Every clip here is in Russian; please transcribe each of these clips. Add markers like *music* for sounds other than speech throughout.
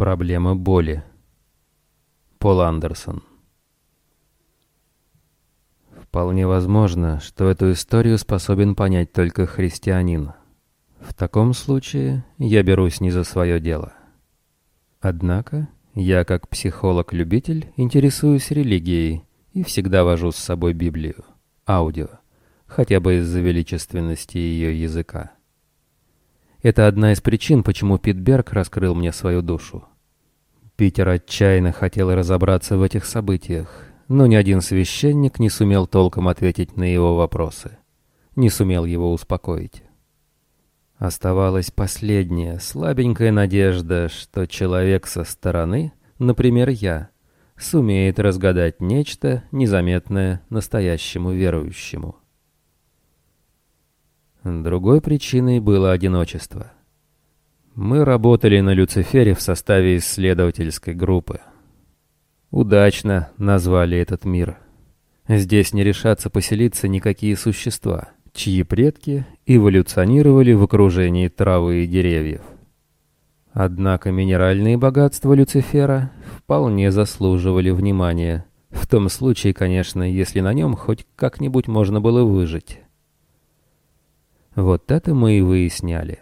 Проблема боли. Пол Андерсон. Вполне возможно, что эту историю способен понять только христианин. В таком случае я берусь не за свое дело. Однако я, как психолог-любитель, интересуюсь религией и всегда вожу с собой Библию, аудио, хотя бы из-за величественности ее языка. Это одна из причин, почему Питберг раскрыл мне свою душу. Питер отчаянно хотел разобраться в этих событиях, но ни один священник не сумел толком ответить на его вопросы, не сумел его успокоить. Оставалась последняя, слабенькая надежда, что человек со стороны, например, я, сумеет разгадать нечто незаметное настоящему верующему. Другой причиной было одиночество. Мы работали на Люцифере в составе исследовательской группы. Удачно назвали этот мир. Здесь не решатся поселиться никакие существа, чьи предки эволюционировали в окружении травы и деревьев. Однако минеральные богатства Люцифера вполне заслуживали внимания, в том случае, конечно, если на нем хоть как-нибудь можно было выжить. Вот это мы и выясняли.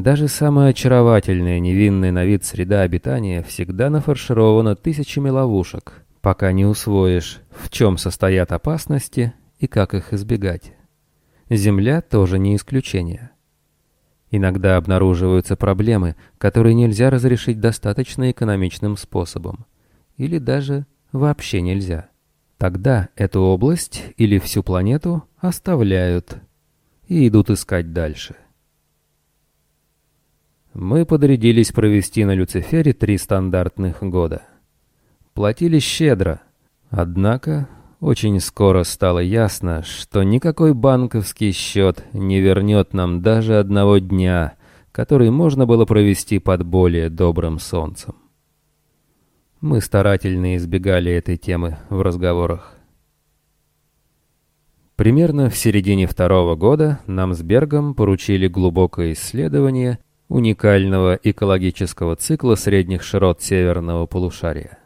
Даже самая очаровательная, невинная на вид среда обитания всегда нафарширована тысячами ловушек, пока не усвоишь, в чем состоят опасности и как их избегать. Земля тоже не исключение. Иногда обнаруживаются проблемы, которые нельзя разрешить достаточно экономичным способом. Или даже вообще нельзя. Тогда эту область или всю планету оставляют и идут искать дальше. Мы подрядились провести на Люцифере три стандартных года. Платили щедро, однако очень скоро стало ясно, что никакой банковский счет не вернет нам даже одного дня, который можно было провести под более добрым солнцем. Мы старательно избегали этой темы в разговорах. Примерно в середине второго года нам с Бергом поручили глубокое исследование уникального экологического цикла средних широт северного полушария.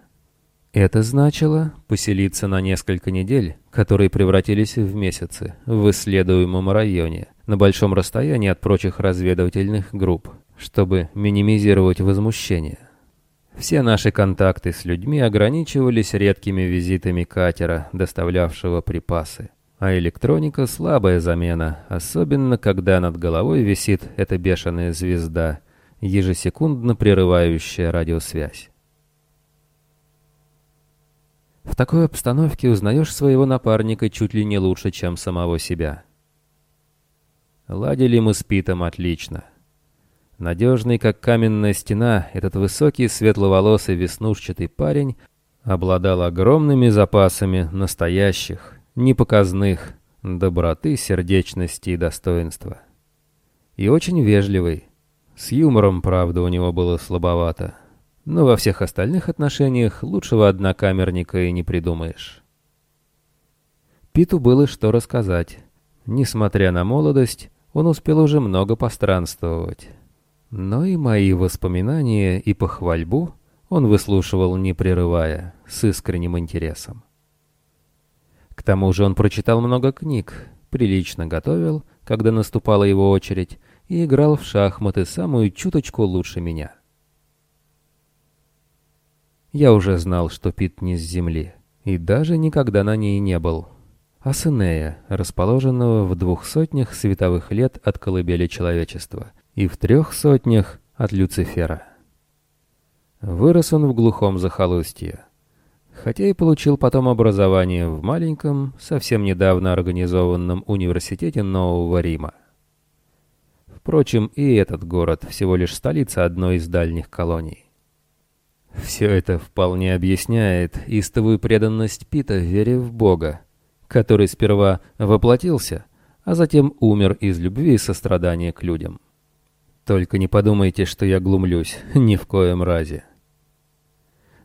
Это значило поселиться на несколько недель, которые превратились в месяцы, в исследуемом районе, на большом расстоянии от прочих разведывательных групп, чтобы минимизировать возмущение. Все наши контакты с людьми ограничивались редкими визитами катера, доставлявшего припасы. А электроника — слабая замена, особенно когда над головой висит эта бешеная звезда, ежесекундно прерывающая радиосвязь. В такой обстановке узнаешь своего напарника чуть ли не лучше, чем самого себя. Ладили мы с Питом отлично. Надежный, как каменная стена, этот высокий, светловолосый, веснушчатый парень обладал огромными запасами настоящих, непоказных, доброты, сердечности и достоинства. И очень вежливый. С юмором, правда, у него было слабовато. Но во всех остальных отношениях лучшего однокамерника и не придумаешь. Питу было что рассказать. Несмотря на молодость, он успел уже много постранствовать. Но и мои воспоминания и похвальбу он выслушивал не прерывая, с искренним интересом. К тому же он прочитал много книг, прилично готовил, когда наступала его очередь, и играл в шахматы самую чуточку лучше меня. Я уже знал, что Пит не с земли, и даже никогда на ней не был. А Синея, расположенного в двух сотнях световых лет от колыбели человечества и в трех сотнях от Люцифера. Вырос он в глухом захолустье, хотя и получил потом образование в маленьком, совсем недавно организованном университете Нового Рима. Впрочем, и этот город всего лишь столица одной из дальних колоний. Все это вполне объясняет истовую преданность Пита вере в Бога, который сперва воплотился, а затем умер из любви и сострадания к людям. Только не подумайте, что я глумлюсь, *laughs* ни в коем разе.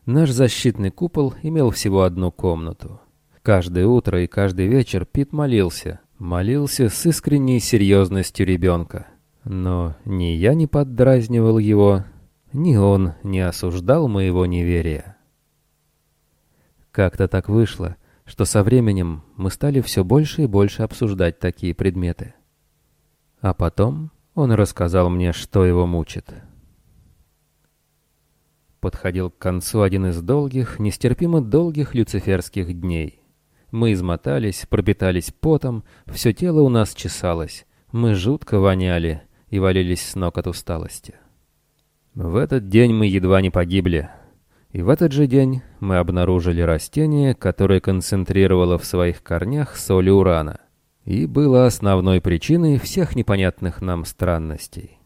Наш защитный купол имел всего одну комнату. Каждое утро и каждый вечер Пит молился. Молился с искренней серьезностью ребенка. Но ни я не поддразнивал его, ни он не осуждал моего неверия. Как-то так вышло, что со временем мы стали все больше и больше обсуждать такие предметы. А потом он рассказал мне, что его мучит. Подходил к концу один из долгих, нестерпимо долгих люциферских дней. Мы измотались, пропитались потом, все тело у нас чесалось, мы жутко воняли и валились с ног от усталости. В этот день мы едва не погибли, и в этот же день мы обнаружили растение, которое концентрировало в своих корнях соль урана, и было основной причиной всех непонятных нам странностей.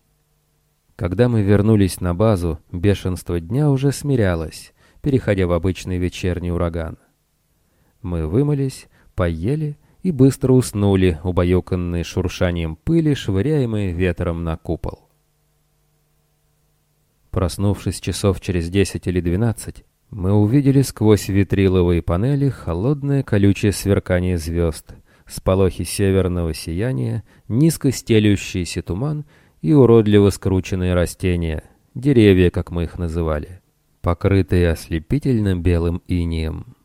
Когда мы вернулись на базу, бешенство дня уже смирялось, переходя в обычный вечерний ураган. Мы вымылись, поели и быстро уснули, убаюканные шуршанием пыли, швыряемой ветром на купол. Проснувшись часов через десять или двенадцать, мы увидели сквозь витриловые панели холодное колючее сверкание звезд, сполохи северного сияния, низко стелющийся туман и уродливо скрученные растения, деревья, как мы их называли, покрытые ослепительным белым инием.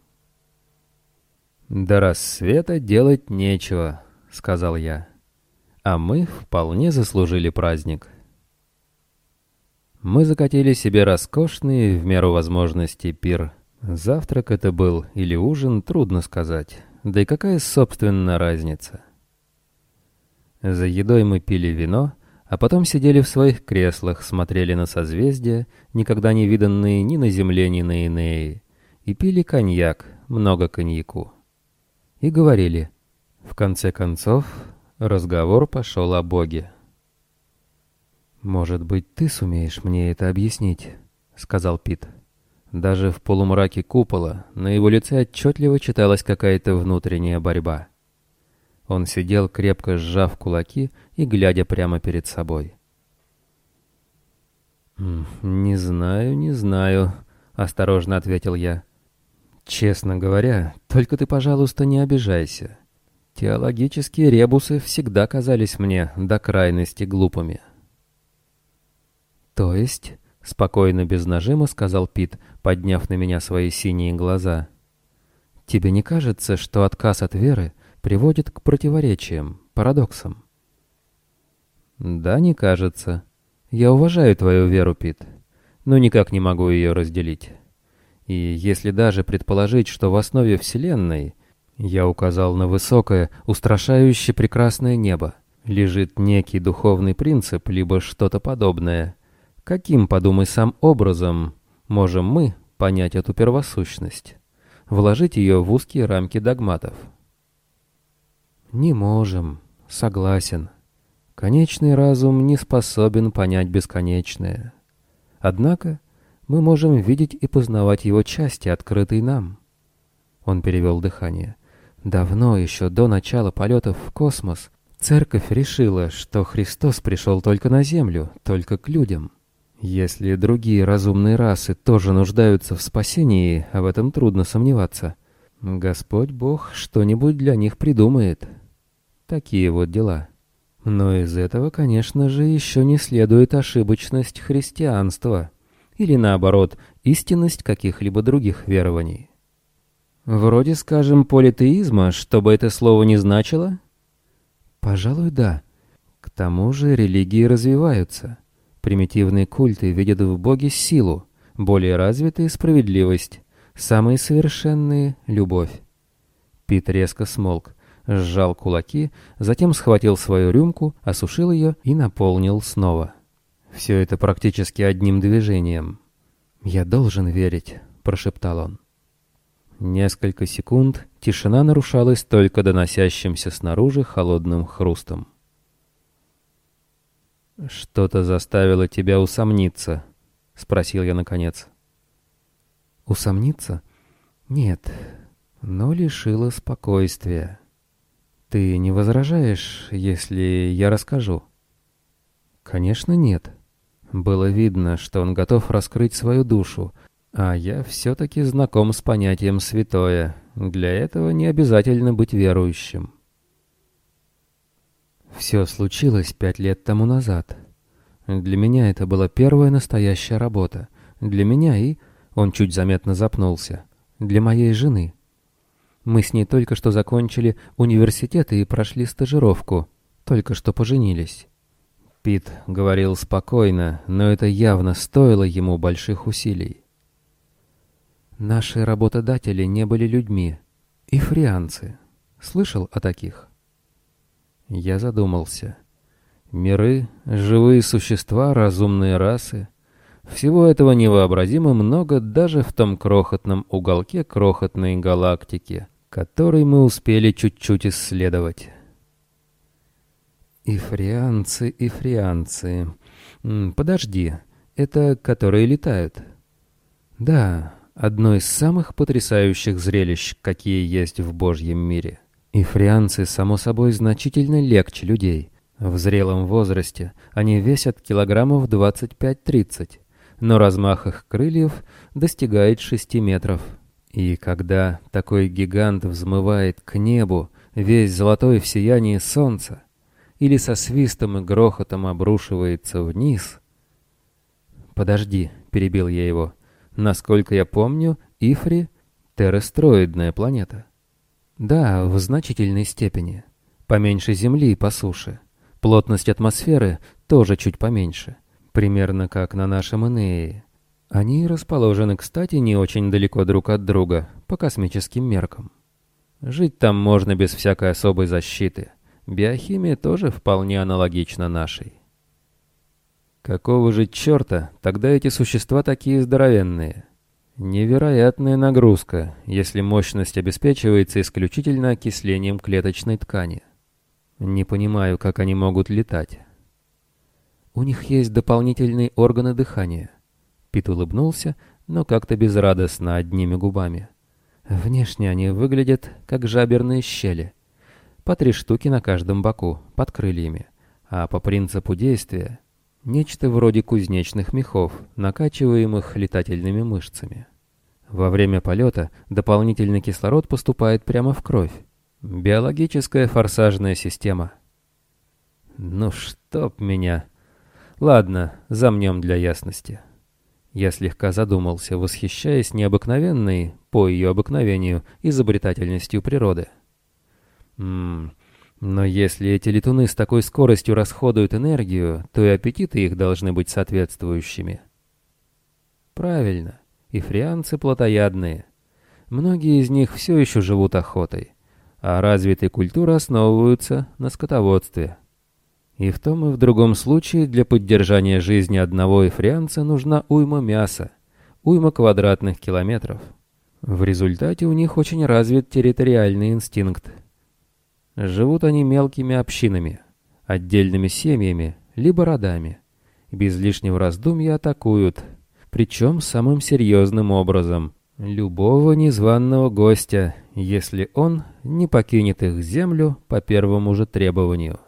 «До рассвета делать нечего», — сказал я. «А мы вполне заслужили праздник». Мы закатили себе роскошный, в меру возможностей, пир. Завтрак это был или ужин, трудно сказать. Да и какая, собственно, разница? За едой мы пили вино, а потом сидели в своих креслах, смотрели на созвездия, никогда не виданные ни на Земле, ни на Инее, и пили коньяк, много коньяку и говорили. В конце концов, разговор пошел о Боге. «Может быть, ты сумеешь мне это объяснить?» — сказал Пит. Даже в полумраке купола на его лице отчетливо читалась какая-то внутренняя борьба. Он сидел, крепко сжав кулаки и глядя прямо перед собой. «Не знаю, не знаю», — осторожно ответил я. Честно говоря, только ты, пожалуйста, не обижайся. Теологические ребусы всегда казались мне до крайности глупыми. То есть, спокойно без нажима сказал Пит, подняв на меня свои синие глаза. Тебе не кажется, что отказ от веры приводит к противоречиям, парадоксам? Да, не кажется. Я уважаю твою веру, Пит, но никак не могу ее разделить. И если даже предположить, что в основе Вселенной, я указал на высокое, устрашающе прекрасное небо, лежит некий духовный принцип, либо что-то подобное, каким, подумай сам, образом можем мы понять эту первосущность, вложить ее в узкие рамки догматов? Не можем, согласен. Конечный разум не способен понять бесконечное. Однако мы можем видеть и познавать его части, открытые нам. Он перевел дыхание. Давно еще до начала полетов в космос церковь решила, что Христос пришел только на Землю, только к людям. Если другие разумные расы тоже нуждаются в спасении, в этом трудно сомневаться, Господь Бог что-нибудь для них придумает. Такие вот дела. Но из этого, конечно же, еще не следует ошибочность христианства или наоборот, истинность каких-либо других верований. Вроде, скажем, политеизма, что бы это слово не значило? Пожалуй, да. К тому же религии развиваются. Примитивные культы видят в Боге силу, более развитые — справедливость, самые совершенные — любовь. Пит резко смолк, сжал кулаки, затем схватил свою рюмку, осушил ее и наполнил снова. Все это практически одним движением. «Я должен верить», — прошептал он. Несколько секунд тишина нарушалась только доносящимся снаружи холодным хрустом. «Что-то заставило тебя усомниться?» — спросил я наконец. «Усомниться? Нет, но лишило спокойствия. Ты не возражаешь, если я расскажу?» «Конечно, нет», было видно, что он готов раскрыть свою душу, а я все-таки знаком с понятием «святое». Для этого не обязательно быть верующим. Все случилось пять лет тому назад. Для меня это была первая настоящая работа. Для меня и... Он чуть заметно запнулся. Для моей жены. Мы с ней только что закончили университет и прошли стажировку. Только что поженились. Пит говорил спокойно, но это явно стоило ему больших усилий. Наши работодатели не были людьми. И фрианцы. Слышал о таких? Я задумался. Миры, живые существа, разумные расы. Всего этого невообразимо много даже в том крохотном уголке крохотной галактики, который мы успели чуть-чуть исследовать. Ифрианцы, ифрианцы. Подожди, это которые летают? Да, одно из самых потрясающих зрелищ, какие есть в Божьем мире. Ифрианцы, само собой, значительно легче людей. В зрелом возрасте они весят килограммов 25-30, но размах их крыльев достигает 6 метров. И когда такой гигант взмывает к небу, весь золотой в сиянии солнца, или со свистом и грохотом обрушивается вниз... «Подожди», — перебил я его, — «насколько я помню, Ифри — террестроидная планета». Да, в значительной степени. Поменьше Земли по суше. Плотность атмосферы тоже чуть поменьше. Примерно как на нашем Энее. Они расположены, кстати, не очень далеко друг от друга, по космическим меркам. Жить там можно без всякой особой защиты. Биохимия тоже вполне аналогична нашей. Какого же черта тогда эти существа такие здоровенные? Невероятная нагрузка, если мощность обеспечивается исключительно окислением клеточной ткани. Не понимаю, как они могут летать. У них есть дополнительные органы дыхания. Пит улыбнулся, но как-то безрадостно одними губами. Внешне они выглядят как жаберные щели. По три штуки на каждом боку, под крыльями. А по принципу действия Нечто вроде кузнечных мехов, накачиваемых летательными мышцами. Во время полета дополнительный кислород поступает прямо в кровь. Биологическая форсажная система. Ну чтоб меня. Ладно, замнем для ясности. Я слегка задумался, восхищаясь необыкновенной, по ее обыкновению, изобретательностью природы. Ммм, но если эти летуны с такой скоростью расходуют энергию, то и аппетиты их должны быть соответствующими. Правильно, и фрианцы плотоядные. Многие из них все еще живут охотой, а развитые культуры основываются на скотоводстве. И в том и в другом случае для поддержания жизни одного эфрианца нужна уйма мяса, уйма квадратных километров. В результате у них очень развит территориальный инстинкт – Живут они мелкими общинами, отдельными семьями, либо родами. Без лишнего раздумья атакуют, причем самым серьезным образом. Любого незваного гостя, если он не покинет их землю по первому же требованию.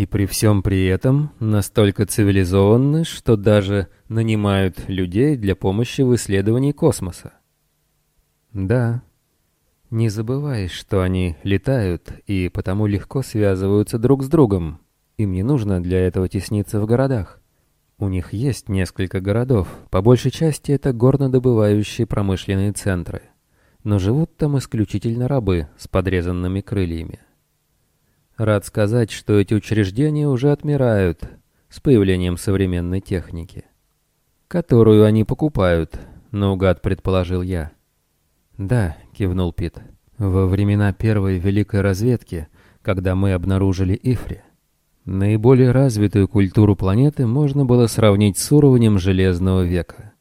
И при всем при этом настолько цивилизованы, что даже нанимают людей для помощи в исследовании космоса. Да, не забывай, что они летают и потому легко связываются друг с другом. Им не нужно для этого тесниться в городах. У них есть несколько городов, по большей части это горнодобывающие промышленные центры. Но живут там исключительно рабы с подрезанными крыльями. Рад сказать, что эти учреждения уже отмирают с появлением современной техники, которую они покупают, наугад предположил я. «Да», — кивнул Пит. «Во времена первой великой разведки, когда мы обнаружили Ифри, наиболее развитую культуру планеты можно было сравнить с уровнем Железного века.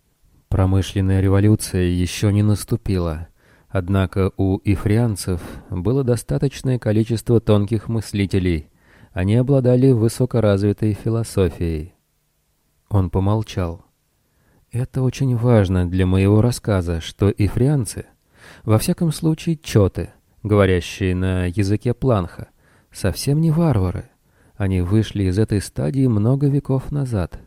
Промышленная революция еще не наступила, однако у ифрианцев было достаточное количество тонких мыслителей, они обладали высокоразвитой философией». Он помолчал. «Это очень важно для моего рассказа, что ифрианцы — во всяком случае, чоты, говорящие на языке планха, совсем не варвары. Они вышли из этой стадии много веков назад.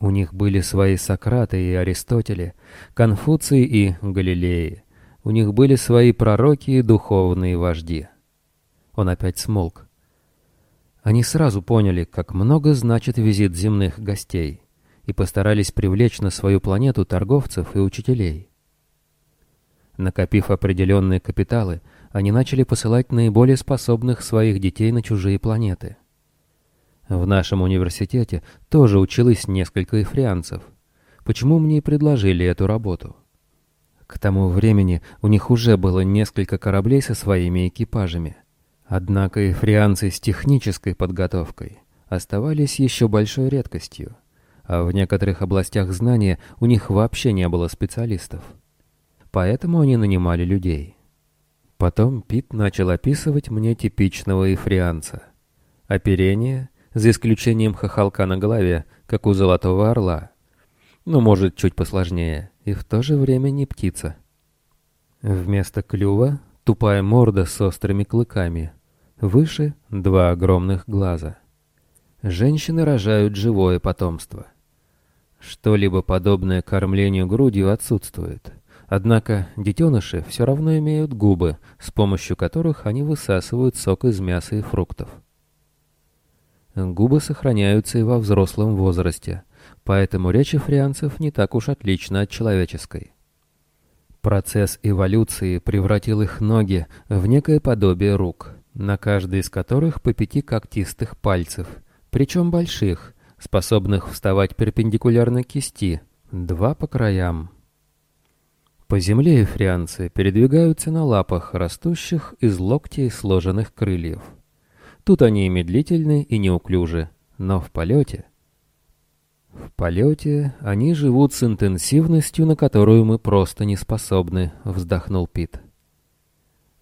У них были свои Сократы и Аристотели, Конфуции и Галилеи. У них были свои пророки и духовные вожди. Он опять смолк. Они сразу поняли, как много значит визит земных гостей, и постарались привлечь на свою планету торговцев и учителей. Накопив определенные капиталы, они начали посылать наиболее способных своих детей на чужие планеты. В нашем университете тоже училось несколько эфрианцев. Почему мне и предложили эту работу? К тому времени у них уже было несколько кораблей со своими экипажами. Однако эфрианцы с технической подготовкой оставались еще большой редкостью, а в некоторых областях знания у них вообще не было специалистов. Поэтому они нанимали людей. Потом Пит начал описывать мне типичного эфрианца. Оперение, за исключением хохолка на голове, как у золотого орла. Но может чуть посложнее, и в то же время не птица. Вместо клюва тупая морда с острыми клыками. Выше два огромных глаза. Женщины рожают живое потомство. Что-либо подобное кормлению грудью отсутствует. Однако детеныши все равно имеют губы, с помощью которых они высасывают сок из мяса и фруктов. Губы сохраняются и во взрослом возрасте, поэтому речь фрианцев не так уж отлична от человеческой. Процесс эволюции превратил их ноги в некое подобие рук, на каждой из которых по пяти когтистых пальцев, причем больших, способных вставать перпендикулярно кисти, два по краям. По земле эфрианцы передвигаются на лапах, растущих из локтей сложенных крыльев. Тут они и медлительны, и неуклюжи, но в полете... В полете они живут с интенсивностью, на которую мы просто не способны, вздохнул Пит.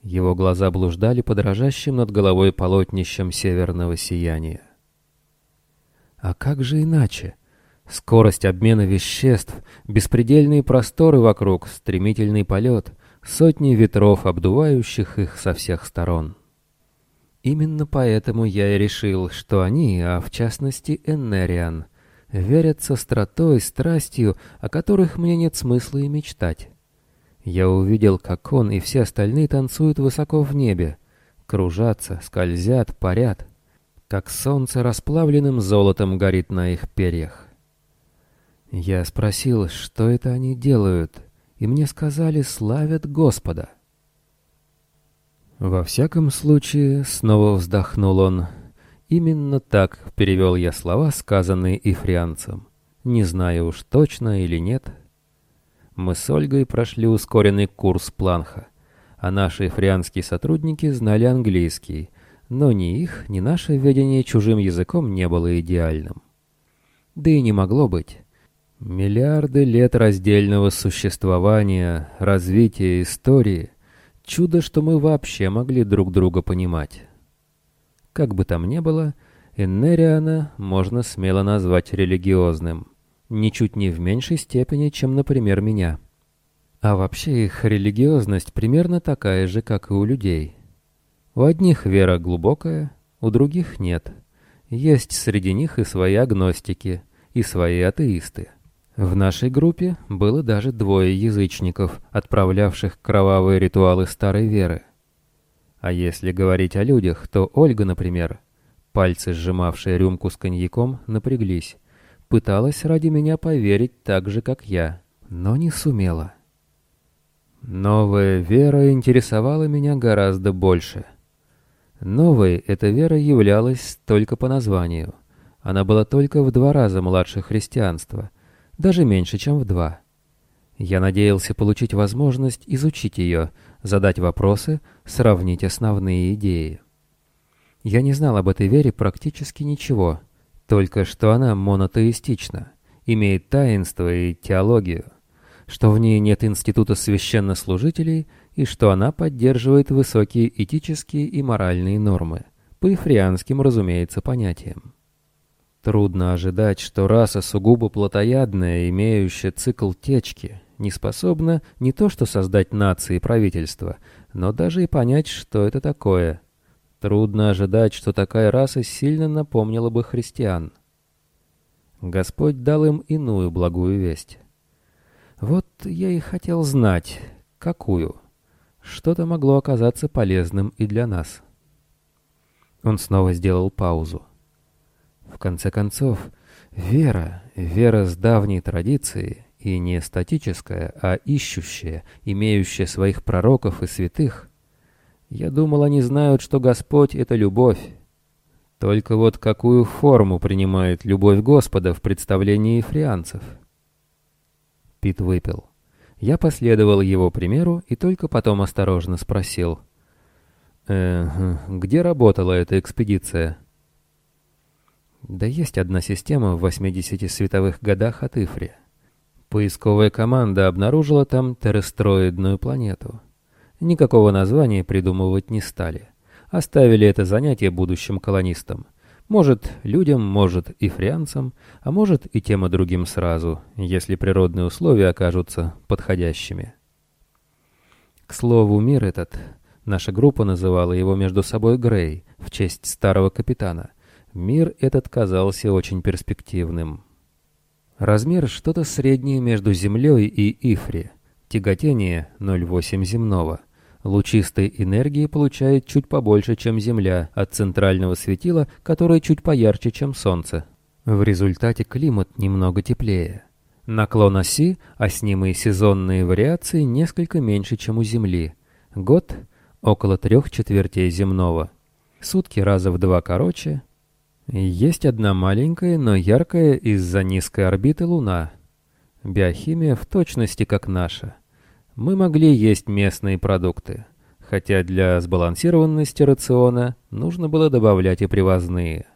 Его глаза блуждали по дрожащим над головой полотнищем северного сияния. А как же иначе? Скорость обмена веществ, беспредельные просторы вокруг, стремительный полет, сотни ветров, обдувающих их со всех сторон. Именно поэтому я и решил, что они, а в частности Эннериан, верят со стратой, страстью, о которых мне нет смысла и мечтать. Я увидел, как он и все остальные танцуют высоко в небе, кружатся, скользят, парят, как солнце расплавленным золотом горит на их перьях. Я спросил, что это они делают, и мне сказали «славят Господа». Во всяком случае, снова вздохнул он, именно так перевел я слова, сказанные ифрианцем. Не знаю уж точно или нет. Мы с Ольгой прошли ускоренный курс Планха, а наши ифрианские сотрудники знали английский, но ни их, ни наше ведение чужим языком не было идеальным. Да и не могло быть. Миллиарды лет раздельного существования, развития истории. Чудо, что мы вообще могли друг друга понимать. Как бы там ни было, Эннериана можно смело назвать религиозным. Ничуть не в меньшей степени, чем, например, меня. А вообще их религиозность примерно такая же, как и у людей. У одних вера глубокая, у других нет. Есть среди них и свои агностики, и свои атеисты. В нашей группе было даже двое язычников, отправлявших кровавые ритуалы старой веры. А если говорить о людях, то Ольга, например, пальцы, сжимавшие рюмку с коньяком, напряглись. Пыталась ради меня поверить так же, как я, но не сумела. Новая вера интересовала меня гораздо больше. Новой эта вера являлась только по названию. Она была только в два раза младше христианства — даже меньше, чем в два. Я надеялся получить возможность изучить ее, задать вопросы, сравнить основные идеи. Я не знал об этой вере практически ничего, только что она монотеистична, имеет таинство и теологию, что в ней нет института священнослужителей и что она поддерживает высокие этические и моральные нормы, по эфрианским, разумеется, понятиям. Трудно ожидать, что раса сугубо плотоядная, имеющая цикл течки, не способна не то что создать нации и правительство, но даже и понять, что это такое. Трудно ожидать, что такая раса сильно напомнила бы христиан. Господь дал им иную благую весть. Вот я и хотел знать, какую. Что-то могло оказаться полезным и для нас. Он снова сделал паузу. В конце концов, вера, вера с давней традицией, и не статическая, а ищущая, имеющая своих пророков и святых. Я думал, они знают, что Господь — это любовь. Только вот какую форму принимает любовь Господа в представлении фрианцев? Пит выпил. Я последовал его примеру и только потом осторожно спросил. «Э, где работала эта экспедиция?» Да есть одна система в 80 световых годах от Ифри. Поисковая команда обнаружила там террестроидную планету. Никакого названия придумывать не стали. Оставили это занятие будущим колонистам. Может, людям, может, и фрианцам, а может, и тем и другим сразу, если природные условия окажутся подходящими. К слову, мир этот, наша группа называла его между собой Грей, в честь старого капитана. Мир этот казался очень перспективным. Размер что-то среднее между Землей и Ифри. Тяготение 0,8 земного. Лучистой энергии получает чуть побольше, чем Земля, от центрального светила, которое чуть поярче, чем Солнце. В результате климат немного теплее. Наклон оси, а с ним и сезонные вариации, несколько меньше, чем у Земли. Год — около трех четвертей земного. Сутки раза в два короче, есть одна маленькая, но яркая из-за низкой орбиты Луна. Биохимия в точности как наша. Мы могли есть местные продукты, хотя для сбалансированности рациона нужно было добавлять и привозные.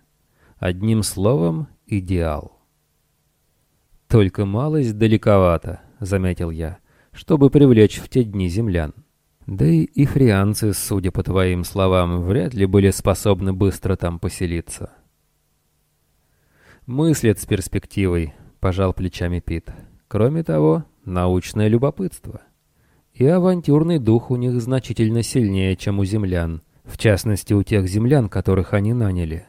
Одним словом, идеал. «Только малость далековато», — заметил я, — «чтобы привлечь в те дни землян». Да и ифрианцы, судя по твоим словам, вряд ли были способны быстро там поселиться. «Мыслят с перспективой», — пожал плечами Пит. «Кроме того, научное любопытство. И авантюрный дух у них значительно сильнее, чем у землян, в частности, у тех землян, которых они наняли.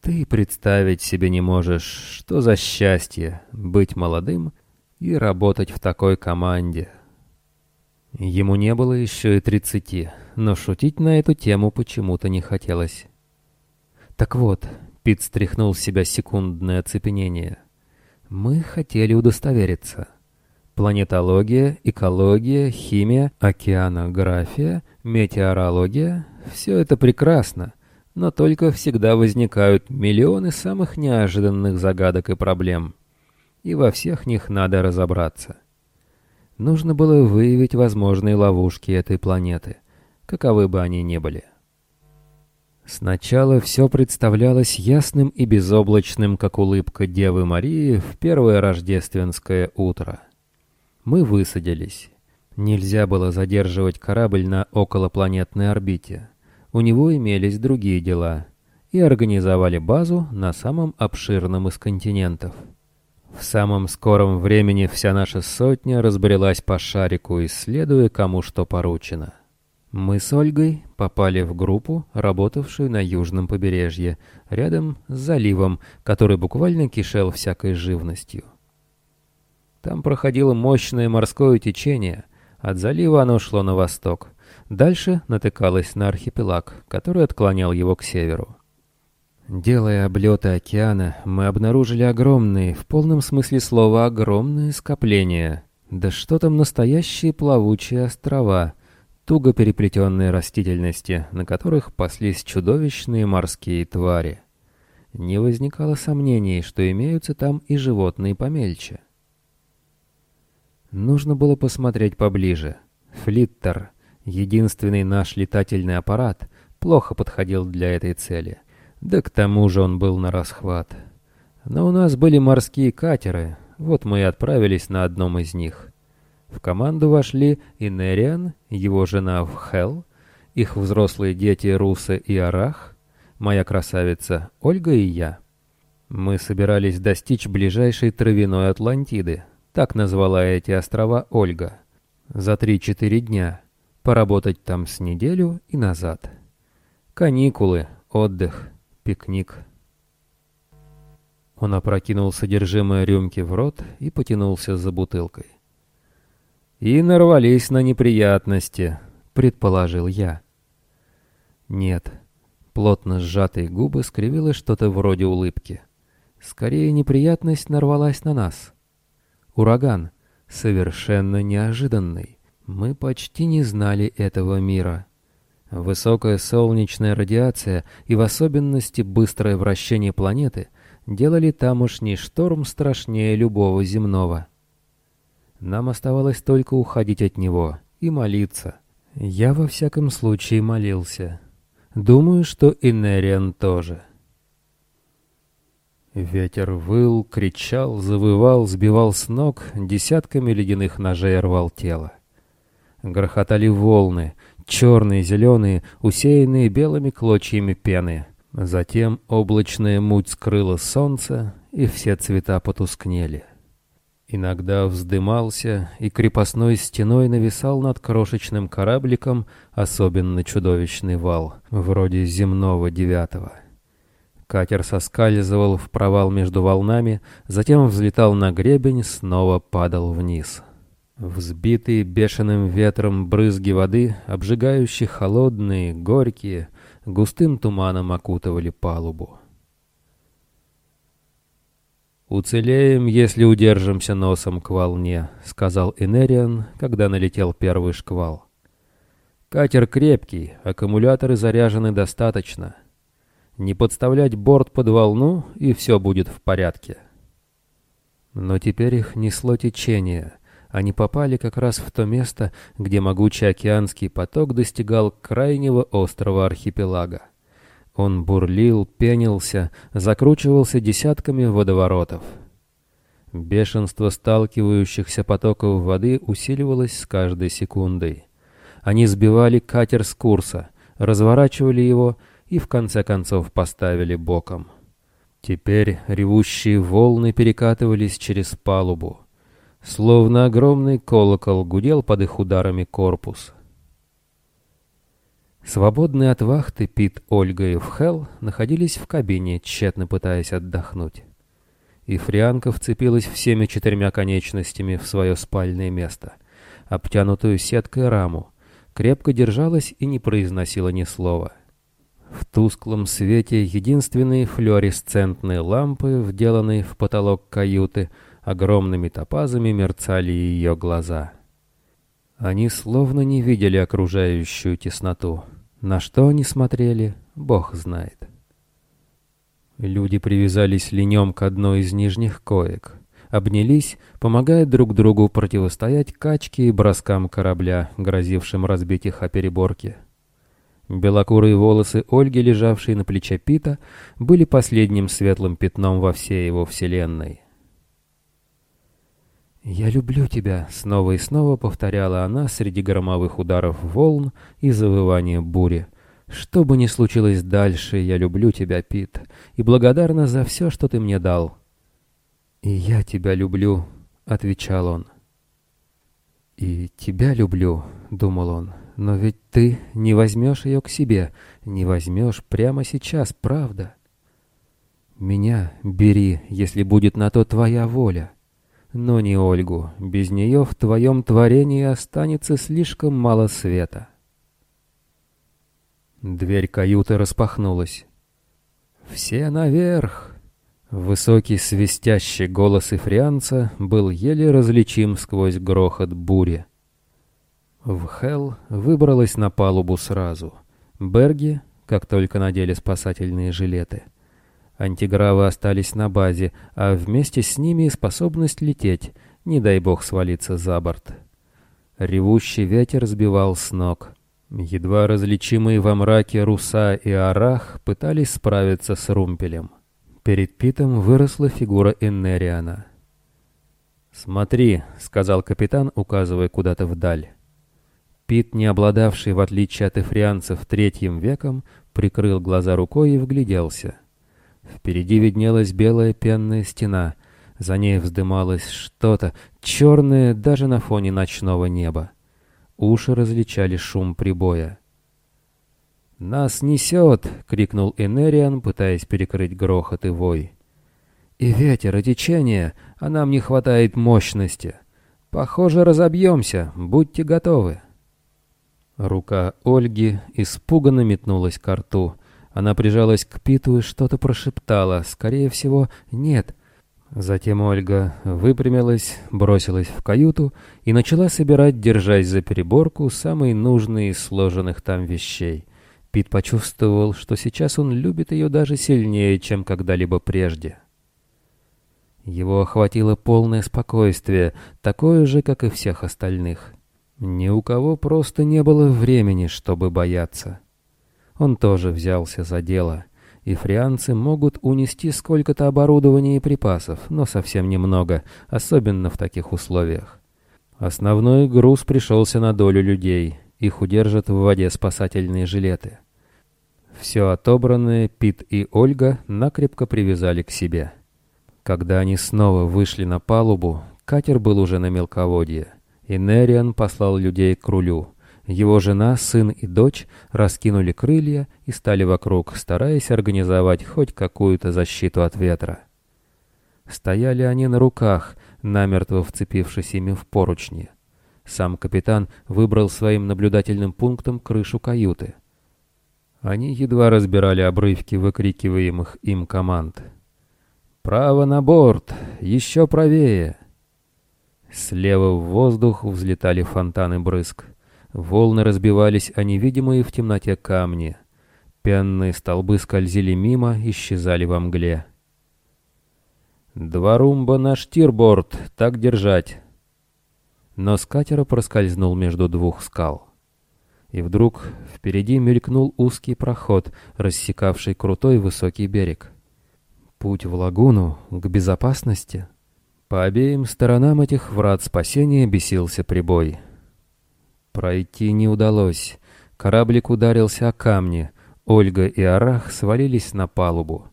Ты представить себе не можешь, что за счастье быть молодым и работать в такой команде». Ему не было еще и тридцати, но шутить на эту тему почему-то не хотелось. Так вот, Пит стряхнул с себя секундное оцепенение. «Мы хотели удостовериться. Планетология, экология, химия, океанография, метеорология — все это прекрасно, но только всегда возникают миллионы самых неожиданных загадок и проблем. И во всех них надо разобраться. Нужно было выявить возможные ловушки этой планеты, каковы бы они ни были». Сначала все представлялось ясным и безоблачным, как улыбка Девы Марии в первое рождественское утро. Мы высадились. Нельзя было задерживать корабль на околопланетной орбите. У него имелись другие дела. И организовали базу на самом обширном из континентов. В самом скором времени вся наша сотня разбрелась по шарику, исследуя, кому что поручено. Мы с Ольгой попали в группу, работавшую на южном побережье, рядом с заливом, который буквально кишел всякой живностью. Там проходило мощное морское течение, от залива оно шло на восток. Дальше натыкалось на архипелаг, который отклонял его к северу. Делая облеты океана, мы обнаружили огромные, в полном смысле слова огромные скопления. Да что там настоящие плавучие острова — туго переплетенные растительности, на которых паслись чудовищные морские твари. Не возникало сомнений, что имеются там и животные помельче. Нужно было посмотреть поближе. Флиттер, единственный наш летательный аппарат, плохо подходил для этой цели. Да к тому же он был на расхват. Но у нас были морские катеры, вот мы и отправились на одном из них. В команду вошли Инериан, его жена Вхел, их взрослые дети Русы и Арах, моя красавица Ольга и я. Мы собирались достичь ближайшей травяной Атлантиды, так назвала эти острова Ольга, за 3-4 дня, поработать там с неделю и назад. Каникулы, отдых, пикник. Он опрокинул содержимое рюмки в рот и потянулся за бутылкой. «И нарвались на неприятности», — предположил я. «Нет, плотно сжатые губы скривилось что-то вроде улыбки. Скорее, неприятность нарвалась на нас. Ураган, совершенно неожиданный. Мы почти не знали этого мира. Высокая солнечная радиация и в особенности быстрое вращение планеты делали тамошний шторм страшнее любого земного. Нам оставалось только уходить от него и молиться. Я во всяком случае молился. Думаю, что и Нериан тоже. Ветер выл, кричал, завывал, сбивал с ног, десятками ледяных ножей рвал тело. Грохотали волны, черные, зеленые, усеянные белыми клочьями пены. Затем облачная муть скрыла солнце, и все цвета потускнели. Иногда вздымался и крепостной стеной нависал над крошечным корабликом особенно чудовищный вал, вроде земного девятого. Катер соскальзывал в провал между волнами, затем взлетал на гребень, снова падал вниз. Взбитые бешеным ветром брызги воды, обжигающие холодные, горькие, густым туманом окутывали палубу. «Уцелеем, если удержимся носом к волне», — сказал Энериан, когда налетел первый шквал. «Катер крепкий, аккумуляторы заряжены достаточно. Не подставлять борт под волну, и все будет в порядке». Но теперь их несло течение. Они попали как раз в то место, где могучий океанский поток достигал крайнего острова архипелага. Он бурлил, пенился, закручивался десятками водоворотов. Бешенство сталкивающихся потоков воды усиливалось с каждой секундой. Они сбивали катер с курса, разворачивали его и в конце концов поставили боком. Теперь ревущие волны перекатывались через палубу. Словно огромный колокол гудел под их ударами корпус. Свободные от вахты Пит, Ольга и Вхел находились в кабине, тщетно пытаясь отдохнуть. И Фрианка вцепилась всеми четырьмя конечностями в свое спальное место, обтянутую сеткой раму, крепко держалась и не произносила ни слова. В тусклом свете единственные флуоресцентные лампы, вделанные в потолок каюты, огромными топазами мерцали ее глаза. Они словно не видели окружающую тесноту. На что они смотрели, бог знает. Люди привязались ленем к одной из нижних коек, обнялись, помогая друг другу противостоять качке и броскам корабля, грозившим разбить их о переборке. Белокурые волосы Ольги, лежавшие на плече Пита, были последним светлым пятном во всей его вселенной. «Я люблю тебя», — снова и снова повторяла она среди громовых ударов волн и завывания бури. «Что бы ни случилось дальше, я люблю тебя, Пит, и благодарна за все, что ты мне дал». «И я тебя люблю», — отвечал он. «И тебя люблю», — думал он, — «но ведь ты не возьмешь ее к себе, не возьмешь прямо сейчас, правда?» «Меня бери, если будет на то твоя воля» но не Ольгу. Без нее в твоем творении останется слишком мало света. Дверь каюты распахнулась. «Все наверх!» Высокий свистящий голос Ифрианца был еле различим сквозь грохот бури. В Хелл выбралась на палубу сразу. Берги, как только надели спасательные жилеты — Антигравы остались на базе, а вместе с ними способность лететь, не дай бог свалиться за борт. Ревущий ветер сбивал с ног. Едва различимые во мраке Руса и Арах пытались справиться с румпелем. Перед Питом выросла фигура Эннериана. «Смотри», — сказал капитан, указывая куда-то вдаль. Пит, не обладавший, в отличие от эфрианцев, третьим веком, прикрыл глаза рукой и вгляделся. Впереди виднелась белая пенная стена. За ней вздымалось что-то, черное даже на фоне ночного неба. Уши различали шум прибоя. «Нас несет!» — крикнул Энериан, пытаясь перекрыть грохот и вой. «И ветер, и течение, а нам не хватает мощности. Похоже, разобьемся, будьте готовы». Рука Ольги испуганно метнулась к рту — Она прижалась к Питу и что-то прошептала. Скорее всего, нет. Затем Ольга выпрямилась, бросилась в каюту и начала собирать, держась за переборку, самые нужные из сложенных там вещей. Пит почувствовал, что сейчас он любит ее даже сильнее, чем когда-либо прежде. Его охватило полное спокойствие, такое же, как и всех остальных. Ни у кого просто не было времени, чтобы бояться. Он тоже взялся за дело, и фрианцы могут унести сколько-то оборудования и припасов, но совсем немного, особенно в таких условиях. Основной груз пришелся на долю людей, их удержат в воде спасательные жилеты. Все отобранное Пит и Ольга накрепко привязали к себе. Когда они снова вышли на палубу, катер был уже на мелководье, и Нериан послал людей к рулю. Его жена, сын и дочь раскинули крылья и стали вокруг, стараясь организовать хоть какую-то защиту от ветра. Стояли они на руках, намертво вцепившись ими в поручни. Сам капитан выбрал своим наблюдательным пунктом крышу каюты. Они едва разбирали обрывки выкрикиваемых им команд. «Право на борт! Еще правее!» Слева в воздух взлетали фонтаны брызг. Волны разбивались о невидимые в темноте камни. Пенные столбы скользили мимо, исчезали во мгле. «Два румба на штирборд, так держать!» Но с катера проскользнул между двух скал. И вдруг впереди мелькнул узкий проход, рассекавший крутой высокий берег. Путь в лагуну, к безопасности. По обеим сторонам этих врат спасения бесился прибой. Пройти не удалось. Кораблик ударился о камни. Ольга и Арах свалились на палубу.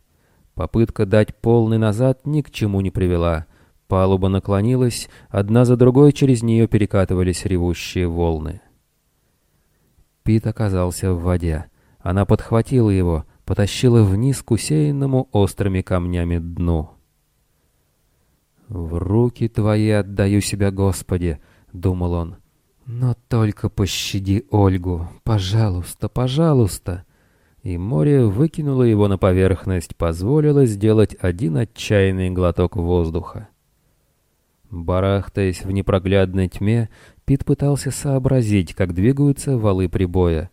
Попытка дать полный назад ни к чему не привела. Палуба наклонилась, одна за другой через нее перекатывались ревущие волны. Пит оказался в воде. Она подхватила его — потащила вниз к усеянному острыми камнями дну. «В руки Твои отдаю себя, Господи!» — думал он. «Но только пощади Ольгу! Пожалуйста, пожалуйста!» И море выкинуло его на поверхность, позволило сделать один отчаянный глоток воздуха. Барахтаясь в непроглядной тьме, Пит пытался сообразить, как двигаются валы прибоя.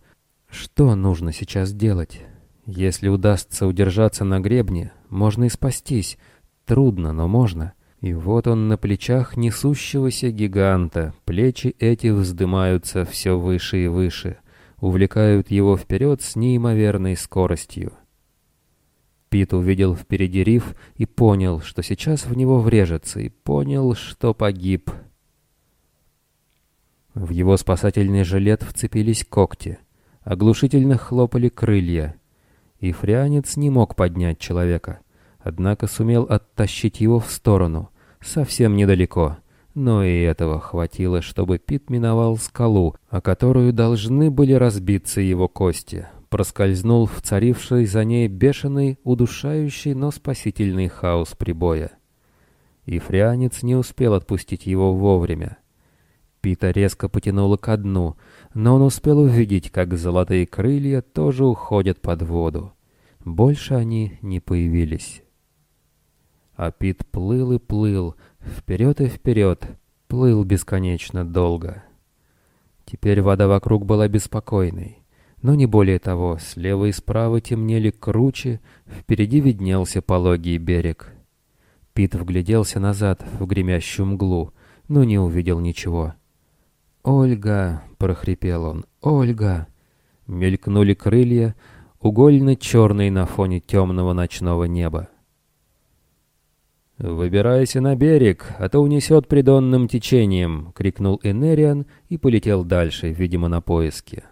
Что нужно сейчас делать? Если удастся удержаться на гребне, можно и спастись. Трудно, но можно. И вот он на плечах несущегося гиганта. Плечи эти вздымаются все выше и выше, увлекают его вперед с неимоверной скоростью. Пит увидел впереди риф и понял, что сейчас в него врежется, и понял, что погиб. В его спасательный жилет вцепились когти, оглушительно хлопали крылья — и фрианец не мог поднять человека, однако сумел оттащить его в сторону, совсем недалеко. Но и этого хватило, чтобы Пит миновал скалу, о которую должны были разбиться его кости, проскользнул в царивший за ней бешеный, удушающий, но спасительный хаос прибоя. И фрианец не успел отпустить его вовремя. Пита резко потянуло ко дну, но он успел увидеть, как золотые крылья тоже уходят под воду. Больше они не появились. А Пит плыл и плыл, вперед и вперед, плыл бесконечно долго. Теперь вода вокруг была беспокойной, но не более того, слева и справа темнели круче, впереди виднелся пологий берег. Пит вгляделся назад в гремящую мглу, но не увидел ничего. «Ольга!» — прохрипел он. «Ольга!» Мелькнули крылья, угольно-черные на фоне темного ночного неба. «Выбирайся на берег, а то унесет придонным течением!» — крикнул Энериан и полетел дальше, видимо, на поиски.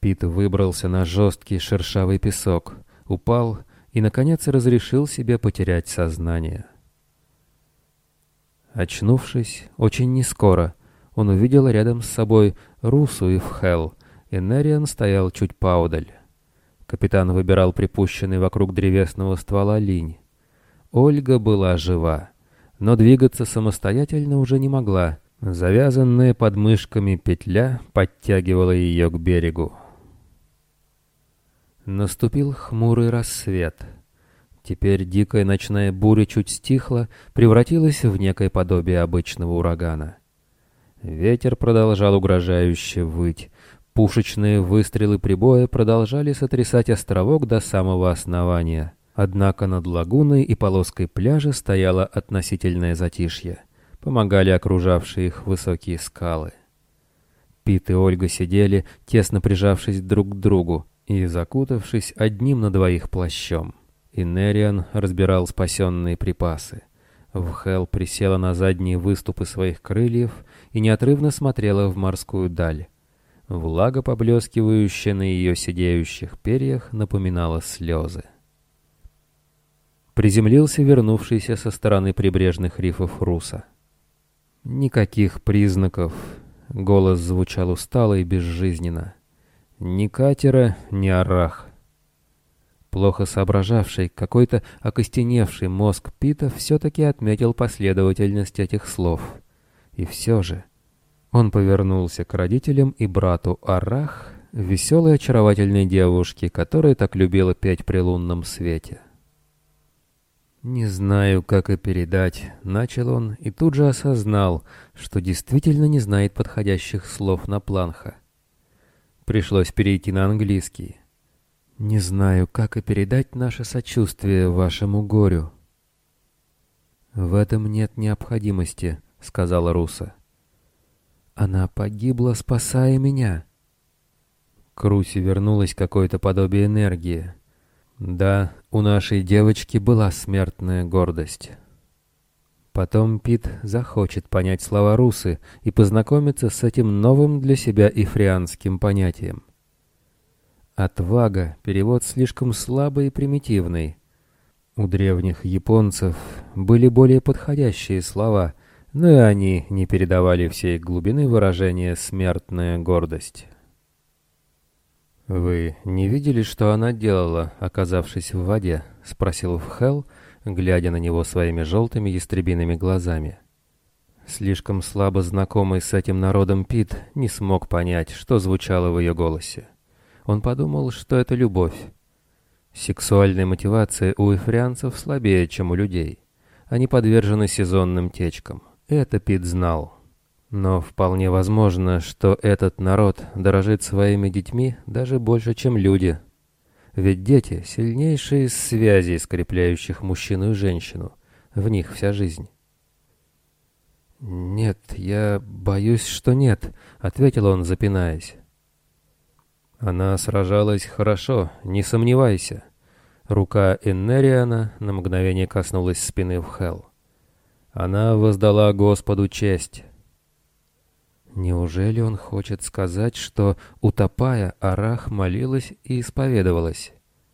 Пит выбрался на жесткий шершавый песок, упал и, наконец, разрешил себе потерять сознание. Очнувшись, очень нескоро — он увидел рядом с собой Русу и Вхел, и Нериан стоял чуть поодаль. Капитан выбирал припущенный вокруг древесного ствола линь. Ольга была жива, но двигаться самостоятельно уже не могла. Завязанная под мышками петля подтягивала ее к берегу. Наступил хмурый рассвет. Теперь дикая ночная буря чуть стихла, превратилась в некое подобие обычного урагана. Ветер продолжал угрожающе выть. Пушечные выстрелы прибоя продолжали сотрясать островок до самого основания. Однако над лагуной и полоской пляжа стояло относительное затишье. Помогали окружавшие их высокие скалы. Пит и Ольга сидели, тесно прижавшись друг к другу и закутавшись одним на двоих плащом. И Нериан разбирал спасенные припасы. Вхел присела на задние выступы своих крыльев и неотрывно смотрела в морскую даль. Влага, поблескивающая на ее сидеющих перьях, напоминала слезы. Приземлился вернувшийся со стороны прибрежных рифов Руса. Никаких признаков. Голос звучал устало и безжизненно. Ни катера, ни арах. Плохо соображавший, какой-то окостеневший мозг Пита все-таки отметил последовательность этих слов. И все же... Он повернулся к родителям и брату Арах, веселой очаровательной девушке, которая так любила петь при лунном свете. «Не знаю, как и передать», — начал он, и тут же осознал, что действительно не знает подходящих слов на планха. Пришлось перейти на английский. Не знаю, как и передать наше сочувствие вашему горю. В этом нет необходимости, сказала Руса. Она погибла, спасая меня. К Руси вернулось какое-то подобие энергии. Да, у нашей девочки была смертная гордость. Потом Пит захочет понять слова русы и познакомиться с этим новым для себя ифрианским понятием. Отвага — перевод слишком слабый и примитивный. У древних японцев были более подходящие слова, но и они не передавали всей глубины выражения «смертная гордость». «Вы не видели, что она делала, оказавшись в воде?» — спросил Вхел, глядя на него своими желтыми ястребиными глазами. Слишком слабо знакомый с этим народом Пит не смог понять, что звучало в ее голосе. Он подумал, что это любовь. Сексуальная мотивация у эфрианцев слабее, чем у людей. Они подвержены сезонным течкам. Это Пит знал. Но вполне возможно, что этот народ дорожит своими детьми даже больше, чем люди. Ведь дети — сильнейшие связи, скрепляющих мужчину и женщину. В них вся жизнь. «Нет, я боюсь, что нет», — ответил он, запинаясь. Она сражалась хорошо, не сомневайся. Рука Эннериана на мгновение коснулась спины в Хелл. Она воздала Господу честь. Неужели он хочет сказать, что, утопая, Арах молилась и исповедовалась?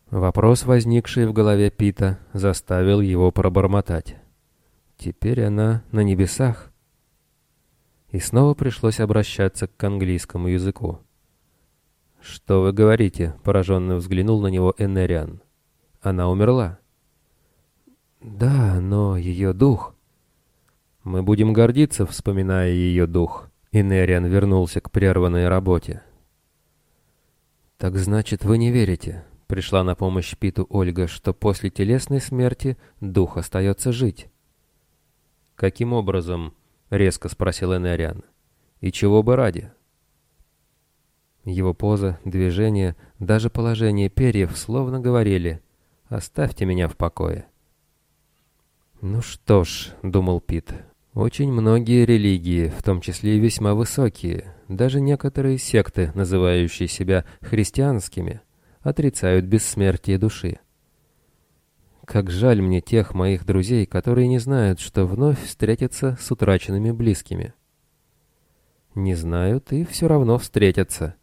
Вопрос, возникший в голове Пита, заставил его пробормотать. Теперь она на небесах. И снова пришлось обращаться к английскому языку. «Что вы говорите?» — пораженно взглянул на него Энериан. «Она умерла». «Да, но ее дух...» «Мы будем гордиться, вспоминая ее дух». Энериан вернулся к прерванной работе. «Так значит, вы не верите?» — пришла на помощь Питу Ольга, что после телесной смерти дух остается жить. «Каким образом?» — резко спросил Энериан. «И чего бы ради?» Его поза, движение, даже положение перьев словно говорили «Оставьте меня в покое». «Ну что ж», — думал Пит, — «очень многие религии, в том числе и весьма высокие, даже некоторые секты, называющие себя христианскими, отрицают бессмертие души. Как жаль мне тех моих друзей, которые не знают, что вновь встретятся с утраченными близкими. Не знают и все равно встретятся».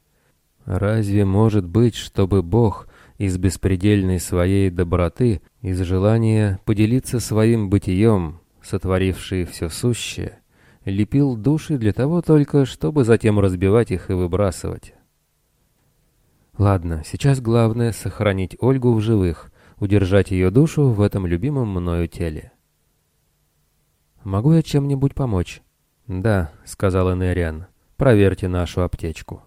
Разве может быть, чтобы Бог из беспредельной своей доброты, из желания поделиться своим бытием, сотворивший все сущее, лепил души для того только, чтобы затем разбивать их и выбрасывать? Ладно, сейчас главное сохранить Ольгу в живых, удержать ее душу в этом любимом мною теле. «Могу я чем-нибудь помочь?» «Да», — сказала Нериан, — «проверьте нашу аптечку».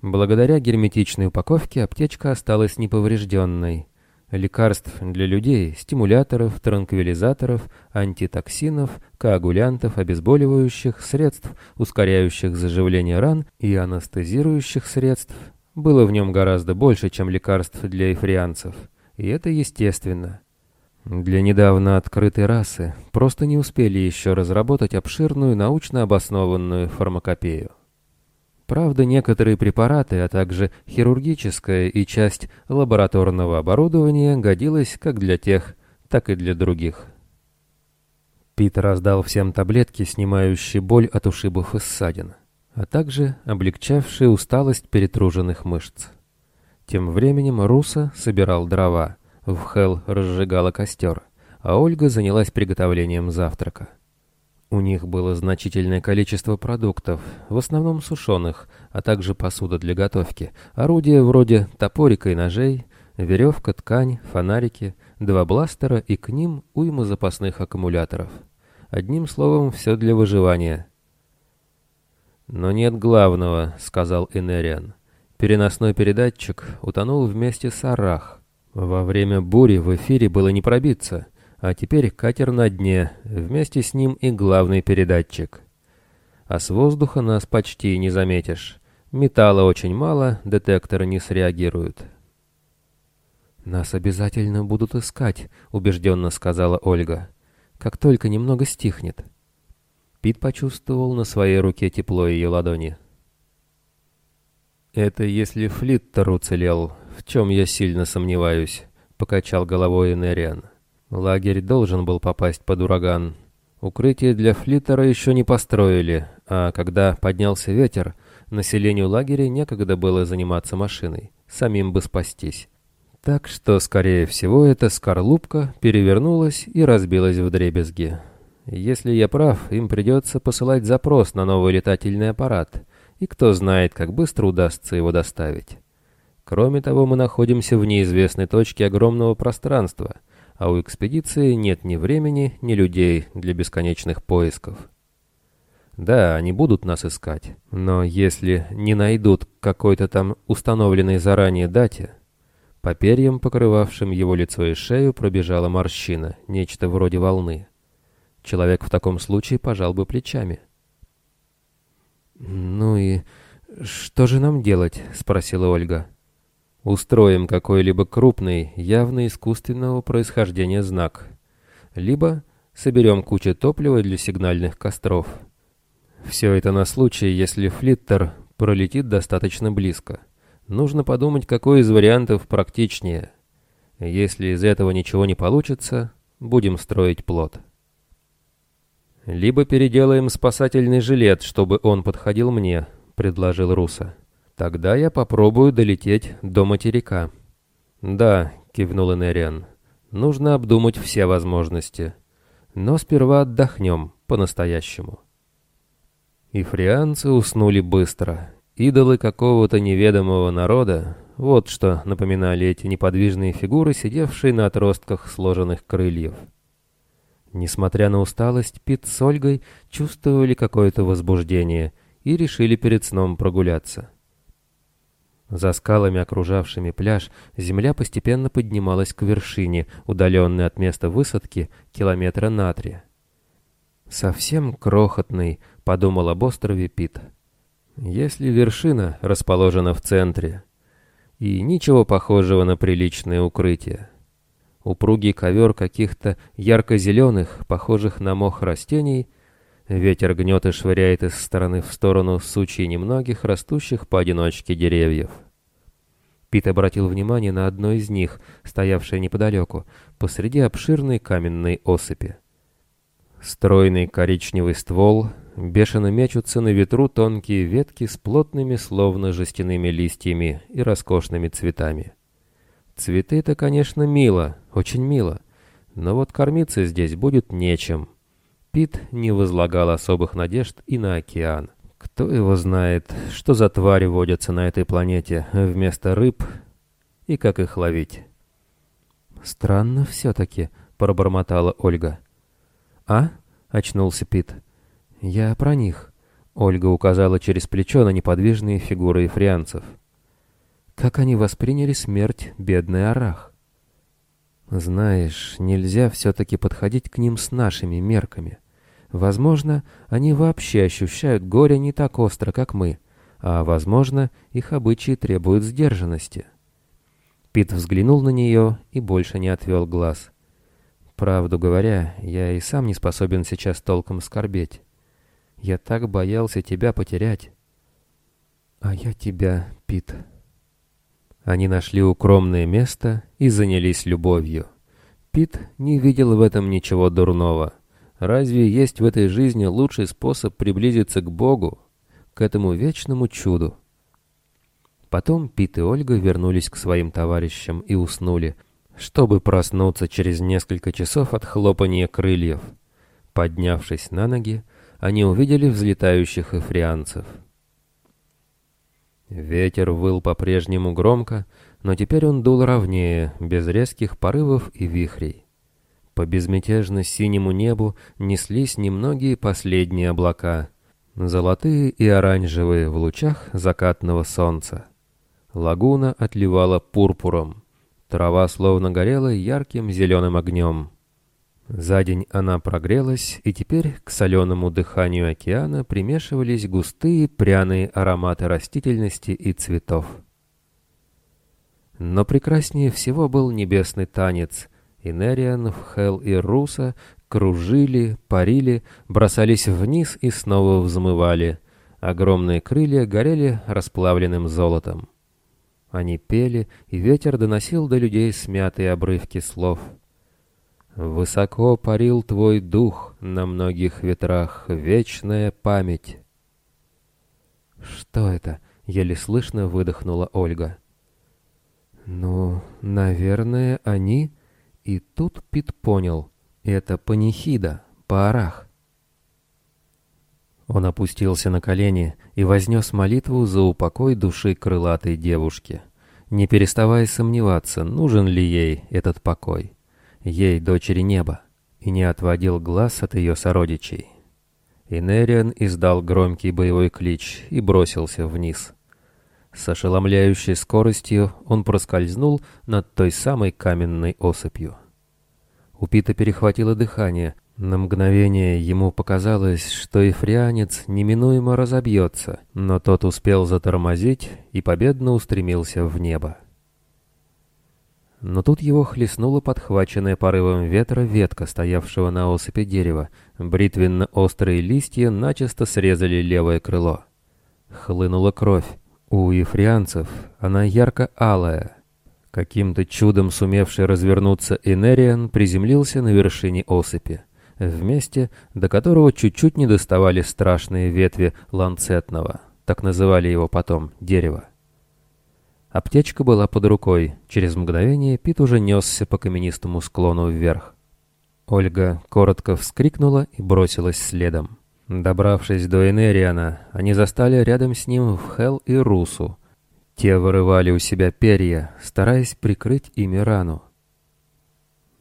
Благодаря герметичной упаковке аптечка осталась неповрежденной. Лекарств для людей, стимуляторов, транквилизаторов, антитоксинов, коагулянтов, обезболивающих средств, ускоряющих заживление ран и анестезирующих средств было в нем гораздо больше, чем лекарств для эфрианцев. И это естественно. Для недавно открытой расы просто не успели еще разработать обширную научно обоснованную фармакопею. Правда, некоторые препараты, а также хирургическая и часть лабораторного оборудования годилась как для тех, так и для других. Пит раздал всем таблетки, снимающие боль от ушибов и ссадин, а также облегчавшие усталость перетруженных мышц. Тем временем Руса собирал дрова, в Хелл разжигала костер, а Ольга занялась приготовлением завтрака. У них было значительное количество продуктов, в основном сушеных, а также посуда для готовки, орудия вроде топорика и ножей, веревка, ткань, фонарики, два бластера и к ним уйма запасных аккумуляторов. Одним словом, все для выживания. «Но нет главного», — сказал Энериан. Переносной передатчик утонул вместе с Арах. Во время бури в эфире было не пробиться, а теперь катер на дне, вместе с ним и главный передатчик. А с воздуха нас почти не заметишь. Металла очень мало, детекторы не среагируют. «Нас обязательно будут искать», — убежденно сказала Ольга. «Как только немного стихнет». Пит почувствовал на своей руке тепло ее ладони. «Это если Флиттер уцелел», в чем я сильно сомневаюсь», — покачал головой Энериан. «Лагерь должен был попасть под ураган. Укрытие для флиттера еще не построили, а когда поднялся ветер, населению лагеря некогда было заниматься машиной, самим бы спастись. Так что, скорее всего, эта скорлупка перевернулась и разбилась в дребезги. Если я прав, им придется посылать запрос на новый летательный аппарат, и кто знает, как быстро удастся его доставить. Кроме того, мы находимся в неизвестной точке огромного пространства, а у экспедиции нет ни времени, ни людей для бесконечных поисков. Да, они будут нас искать, но если не найдут какой-то там установленной заранее дате, по перьям, покрывавшим его лицо и шею, пробежала морщина, нечто вроде волны. Человек в таком случае пожал бы плечами. «Ну и что же нам делать?» — спросила Ольга. Устроим какой-либо крупный, явно искусственного происхождения знак. Либо соберем кучу топлива для сигнальных костров. Все это на случай, если флиттер пролетит достаточно близко. Нужно подумать, какой из вариантов практичнее. Если из этого ничего не получится, будем строить плод. Либо переделаем спасательный жилет, чтобы он подходил мне, предложил Руса. Тогда я попробую долететь до материка. Да, кивнул Энериан. Нужно обдумать все возможности. Но сперва отдохнем по-настоящему. И фрианцы уснули быстро. Идолы какого-то неведомого народа, вот что напоминали эти неподвижные фигуры, сидевшие на отростках сложенных крыльев. Несмотря на усталость, Пит с Ольгой чувствовали какое-то возбуждение и решили перед сном прогуляться. За скалами, окружавшими пляж, земля постепенно поднималась к вершине, удаленной от места высадки километра на три. «Совсем крохотный», — подумал об острове Пит. «Если вершина расположена в центре, и ничего похожего на приличное укрытие. Упругий ковер каких-то ярко-зеленых, похожих на мох растений — Ветер гнет и швыряет из стороны в сторону сучьи немногих растущих поодиночке деревьев. Пит обратил внимание на одно из них, стоявшее неподалеку, посреди обширной каменной осыпи. Стройный коричневый ствол, бешено мечутся на ветру тонкие ветки с плотными, словно жестяными листьями и роскошными цветами. Цветы-то, конечно, мило, очень мило, но вот кормиться здесь будет нечем. Пит не возлагал особых надежд и на океан. Кто его знает, что за твари водятся на этой планете вместо рыб и как их ловить? «Странно все-таки», — пробормотала Ольга. «А?» — очнулся Пит. «Я про них. Ольга указала через плечо на неподвижные фигуры эфрианцев. Как они восприняли смерть бедный Арах? Знаешь, нельзя все-таки подходить к ним с нашими мерками. Возможно, они вообще ощущают горе не так остро, как мы, а, возможно, их обычаи требуют сдержанности. Пит взглянул на нее и больше не отвел глаз. Правду говоря, я и сам не способен сейчас толком скорбеть. Я так боялся тебя потерять. А я тебя, Пит. Они нашли укромное место и занялись любовью. Пит не видел в этом ничего дурного. Разве есть в этой жизни лучший способ приблизиться к Богу, к этому вечному чуду? Потом Пит и Ольга вернулись к своим товарищам и уснули, чтобы проснуться через несколько часов от хлопания крыльев. Поднявшись на ноги, они увидели взлетающих эфрианцев. Ветер выл по-прежнему громко, но теперь он дул ровнее, без резких порывов и вихрей. По безмятежно синему небу неслись немногие последние облака, золотые и оранжевые в лучах закатного солнца. Лагуна отливала пурпуром, трава словно горела ярким зеленым огнем. За день она прогрелась, и теперь к соленому дыханию океана примешивались густые пряные ароматы растительности и цветов. Но прекраснее всего был небесный танец — Инериан, Хел и Руса кружили, парили, бросались вниз и снова взмывали. Огромные крылья горели расплавленным золотом. Они пели, и ветер доносил до людей смятые обрывки слов. «Высоко парил твой дух на многих ветрах, вечная память». «Что это?» — еле слышно выдохнула Ольга. «Ну, наверное, они...» И тут Пит понял — это панихида, паарах. Он опустился на колени и вознес молитву за упокой души крылатой девушки, не переставая сомневаться, нужен ли ей этот покой, ей, дочери неба, и не отводил глаз от ее сородичей. Инериан издал громкий боевой клич и бросился вниз. С ошеломляющей скоростью он проскользнул над той самой каменной осыпью. У Пита перехватило дыхание. На мгновение ему показалось, что эфрианец неминуемо разобьется, но тот успел затормозить и победно устремился в небо. Но тут его хлестнула подхваченная порывом ветра ветка, стоявшего на осыпи дерева. Бритвенно-острые листья начисто срезали левое крыло. Хлынула кровь. У ефрианцев она ярко-алая. Каким-то чудом сумевший развернуться Энериан приземлился на вершине осыпи, в месте, до которого чуть-чуть не доставали страшные ветви ланцетного, так называли его потом, дерева. Аптечка была под рукой, через мгновение Пит уже несся по каменистому склону вверх. Ольга коротко вскрикнула и бросилась следом. Добравшись до Энериана, они застали рядом с ним в Хел и Русу. Те вырывали у себя перья, стараясь прикрыть ими рану.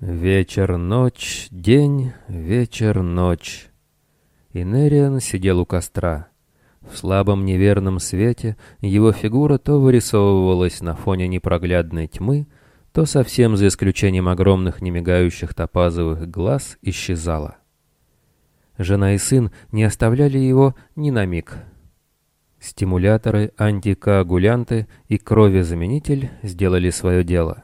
Вечер, ночь, день, вечер, ночь. Инериан сидел у костра. В слабом неверном свете его фигура то вырисовывалась на фоне непроглядной тьмы, то совсем за исключением огромных немигающих топазовых глаз исчезала. Жена и сын не оставляли его ни на миг. Стимуляторы, антикоагулянты и кровезаменитель сделали свое дело.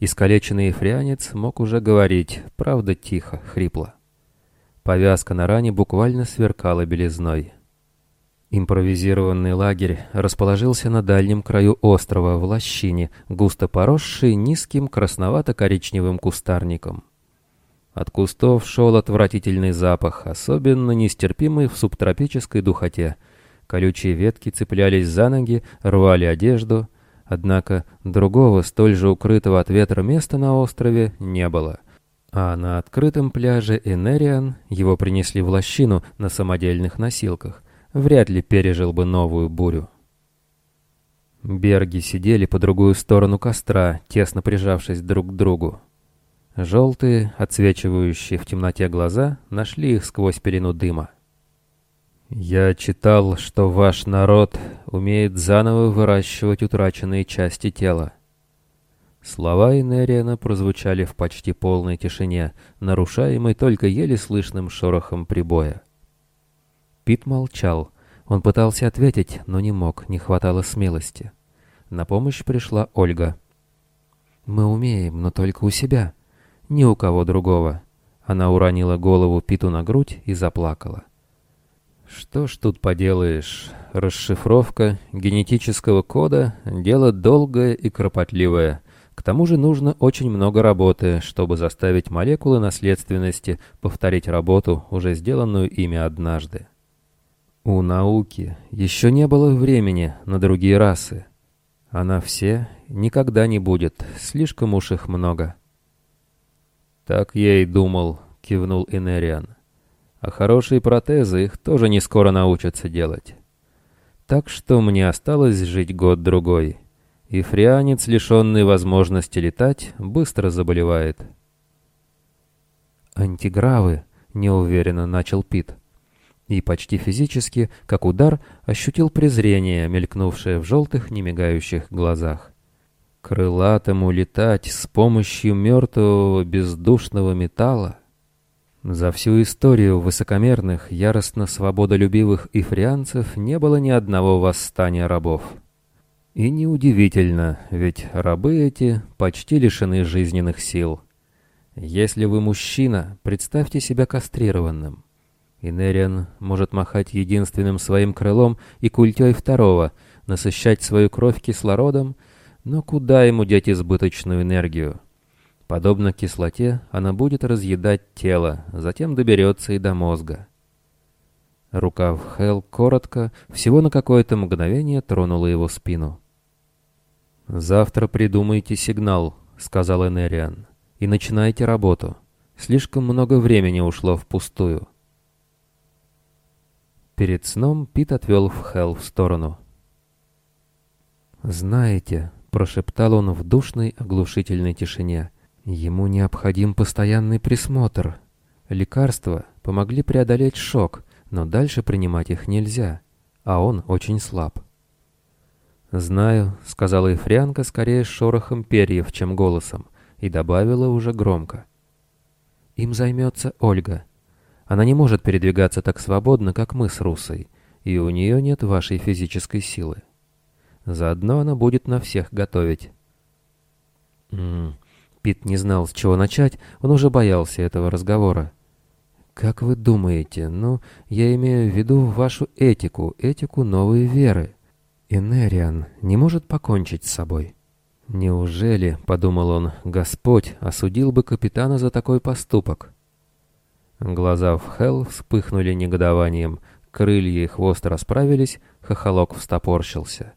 Искалеченный фрианец мог уже говорить, правда тихо, хрипло. Повязка на ране буквально сверкала белизной. Импровизированный лагерь расположился на дальнем краю острова в лощине, густо поросший низким красновато-коричневым кустарником. От кустов шел отвратительный запах, особенно нестерпимый в субтропической духоте. Колючие ветки цеплялись за ноги, рвали одежду. Однако другого, столь же укрытого от ветра места на острове не было. А на открытом пляже Энериан его принесли в лощину на самодельных носилках. Вряд ли пережил бы новую бурю. Берги сидели по другую сторону костра, тесно прижавшись друг к другу. Желтые, отсвечивающие в темноте глаза, нашли их сквозь пелену дыма. «Я читал, что ваш народ умеет заново выращивать утраченные части тела». Слова Инериана прозвучали в почти полной тишине, нарушаемой только еле слышным шорохом прибоя. Пит молчал. Он пытался ответить, но не мог, не хватало смелости. На помощь пришла Ольга. «Мы умеем, но только у себя. Ни у кого другого». Она уронила голову Питу на грудь и заплакала. Что ж тут поделаешь, расшифровка генетического кода — дело долгое и кропотливое. К тому же нужно очень много работы, чтобы заставить молекулы наследственности повторить работу, уже сделанную ими однажды. У науки еще не было времени на другие расы. Она все никогда не будет, слишком уж их много. «Так я и думал», — кивнул Инериан. «А хорошие протезы их тоже не скоро научатся делать. Так что мне осталось жить год-другой, и фрианец, лишенный возможности летать, быстро заболевает». «Антигравы», — неуверенно начал Пит и почти физически, как удар, ощутил презрение, мелькнувшее в желтых, немигающих глазах. Крылатому летать с помощью мертвого бездушного металла? За всю историю высокомерных, яростно свободолюбивых ифрианцев не было ни одного восстания рабов. И неудивительно, ведь рабы эти почти лишены жизненных сил. Если вы мужчина, представьте себя кастрированным. Инериан может махать единственным своим крылом и культей второго, насыщать свою кровь кислородом, но куда ему деть избыточную энергию? Подобно кислоте, она будет разъедать тело, затем доберется и до мозга. Рука в Хелл коротко, всего на какое-то мгновение тронула его спину. «Завтра придумайте сигнал», — сказал Энериан, — «и начинайте работу. Слишком много времени ушло впустую». Перед сном Пит отвел в Хелл в сторону. «Знаете», — прошептал он в душной оглушительной тишине, — «ему необходим постоянный присмотр. Лекарства помогли преодолеть шок, но дальше принимать их нельзя, а он очень слаб». «Знаю», — сказала Ефрянка скорее шорохом перьев, чем голосом, и добавила уже громко. «Им займется Ольга». Она не может передвигаться так свободно, как мы с Русой, и у нее нет вашей физической силы. Заодно она будет на всех готовить. М -м, Пит не знал, с чего начать, он уже боялся этого разговора. «Как вы думаете? Ну, я имею в виду вашу этику, этику новой веры. Энериан не может покончить с собой». «Неужели, — подумал он, — Господь осудил бы капитана за такой поступок?» Глаза в Хелл вспыхнули негодованием, крылья и хвост расправились, хохолок встопорщился.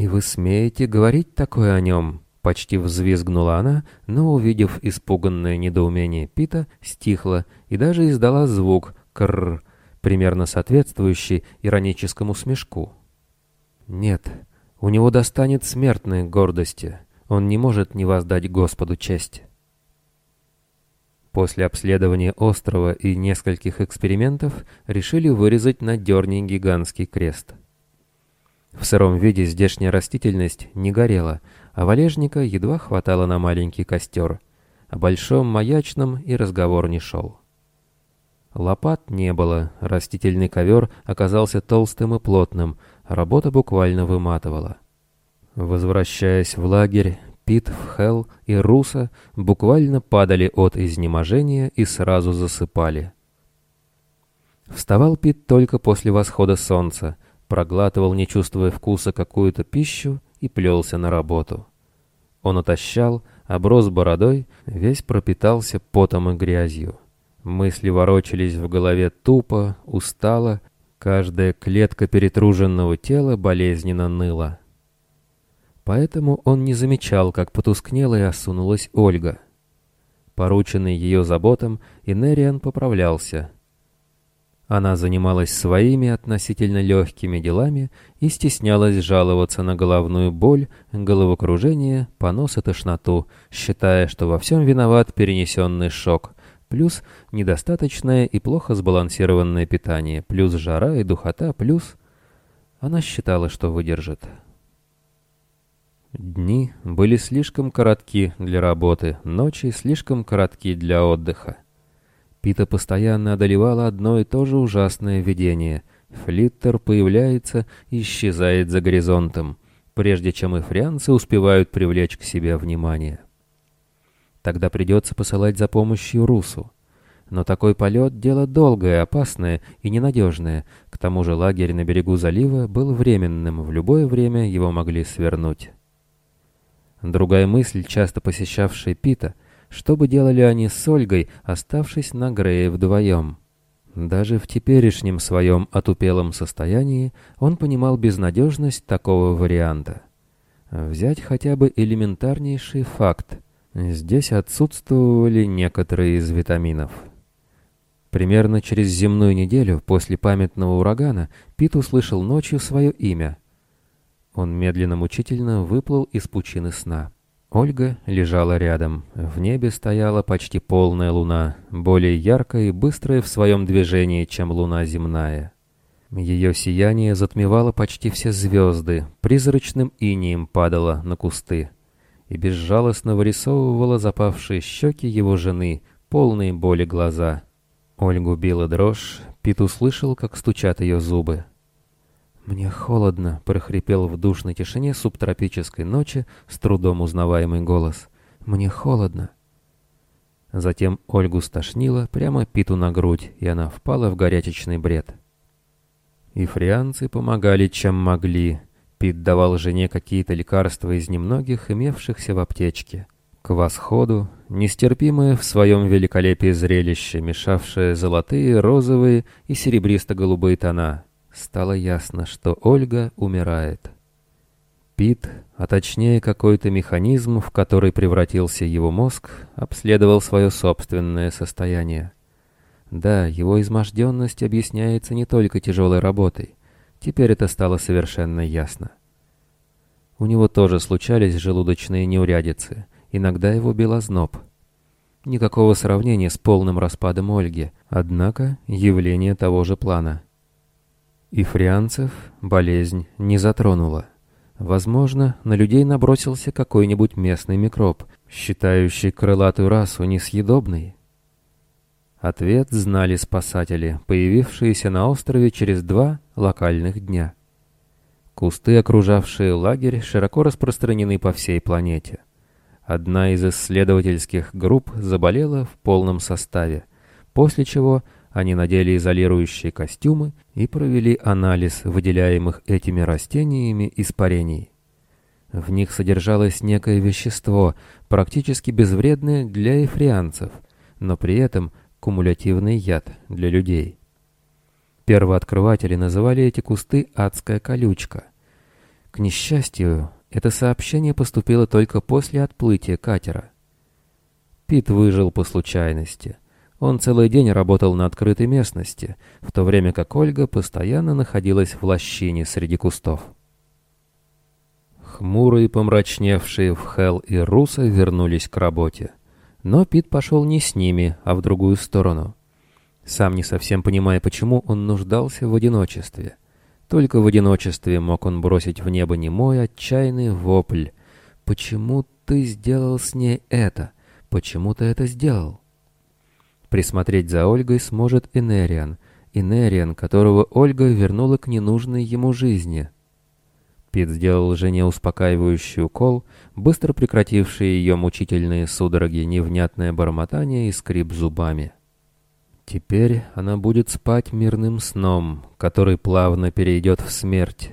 «И вы смеете говорить такое о нем?» Почти взвизгнула она, но, увидев испуганное недоумение Пита, стихла и даже издала звук «крррр», примерно соответствующий ироническому смешку. «Нет, у него достанет смертной гордости. Он не может не воздать Господу честь». После обследования острова и нескольких экспериментов решили вырезать на дерне гигантский крест. В сыром виде здешняя растительность не горела, а валежника едва хватало на маленький костер. О большом маячном и разговор не шел. Лопат не было, растительный ковер оказался толстым и плотным, работа буквально выматывала. Возвращаясь в лагерь, Пит, Хелл и Руса буквально падали от изнеможения и сразу засыпали. Вставал Пит только после восхода солнца, проглатывал, не чувствуя вкуса, какую-то пищу и плелся на работу. Он отощал, оброс бородой, весь пропитался потом и грязью. Мысли ворочались в голове тупо, устало, каждая клетка перетруженного тела болезненно ныла. Поэтому он не замечал, как потускнела и осунулась Ольга. Порученный ее заботам, Инериан поправлялся. Она занималась своими относительно легкими делами и стеснялась жаловаться на головную боль, головокружение, понос и тошноту, считая, что во всем виноват перенесенный шок, плюс недостаточное и плохо сбалансированное питание, плюс жара и духота, плюс... Она считала, что выдержит. Дни были слишком коротки для работы, ночи слишком коротки для отдыха. Пита постоянно одолевало одно и то же ужасное видение. Флиттер появляется и исчезает за горизонтом, прежде чем и фрианцы успевают привлечь к себе внимание. Тогда придется посылать за помощью Русу. Но такой полет — дело долгое, опасное и ненадежное. К тому же лагерь на берегу залива был временным, в любое время его могли свернуть. Другая мысль, часто посещавшая Пита, что бы делали они с Ольгой, оставшись на Грее вдвоем? Даже в теперешнем своем отупелом состоянии он понимал безнадежность такого варианта. Взять хотя бы элементарнейший факт. Здесь отсутствовали некоторые из витаминов. Примерно через земную неделю после памятного урагана Пит услышал ночью свое имя. Он медленно-мучительно выплыл из пучины сна. Ольга лежала рядом. В небе стояла почти полная луна, более яркая и быстрая в своем движении, чем луна земная. Ее сияние затмевало почти все звезды, призрачным инием падало на кусты и безжалостно вырисовывало запавшие щеки его жены, полные боли глаза. Ольгу била дрожь, Пит услышал, как стучат ее зубы. «Мне холодно», — прохрипел в душной тишине субтропической ночи с трудом узнаваемый голос. «Мне холодно». Затем Ольгу стошнило прямо Питу на грудь, и она впала в горячечный бред. И фрианцы помогали, чем могли. Пит давал жене какие-то лекарства из немногих, имевшихся в аптечке. К восходу, нестерпимое в своем великолепии зрелище, мешавшее золотые, розовые и серебристо-голубые тона — стало ясно, что Ольга умирает. Пит, а точнее какой-то механизм, в который превратился его мозг, обследовал свое собственное состояние. Да, его изможденность объясняется не только тяжелой работой. Теперь это стало совершенно ясно. У него тоже случались желудочные неурядицы. Иногда его бил озноб. Никакого сравнения с полным распадом Ольги, однако явление того же плана — и фрианцев болезнь не затронула. Возможно, на людей набросился какой-нибудь местный микроб, считающий крылатую расу несъедобной. Ответ знали спасатели, появившиеся на острове через два локальных дня. Кусты, окружавшие лагерь, широко распространены по всей планете. Одна из исследовательских групп заболела в полном составе, после чего они надели изолирующие костюмы и провели анализ выделяемых этими растениями испарений. В них содержалось некое вещество, практически безвредное для эфрианцев, но при этом кумулятивный яд для людей. Первооткрыватели называли эти кусты «адская колючка». К несчастью, это сообщение поступило только после отплытия катера. Пит выжил по случайности — он целый день работал на открытой местности, в то время как Ольга постоянно находилась в лощине среди кустов. Хмурые, помрачневшие в Хел и Руса вернулись к работе. Но Пит пошел не с ними, а в другую сторону. Сам не совсем понимая, почему он нуждался в одиночестве. Только в одиночестве мог он бросить в небо немой отчаянный вопль. «Почему ты сделал с ней это? Почему ты это сделал?» Присмотреть за Ольгой сможет Энериан, Энериан, которого Ольга вернула к ненужной ему жизни. Пит сделал жене успокаивающий укол, быстро прекративший ее мучительные судороги, невнятное бормотание и скрип зубами. Теперь она будет спать мирным сном, который плавно перейдет в смерть,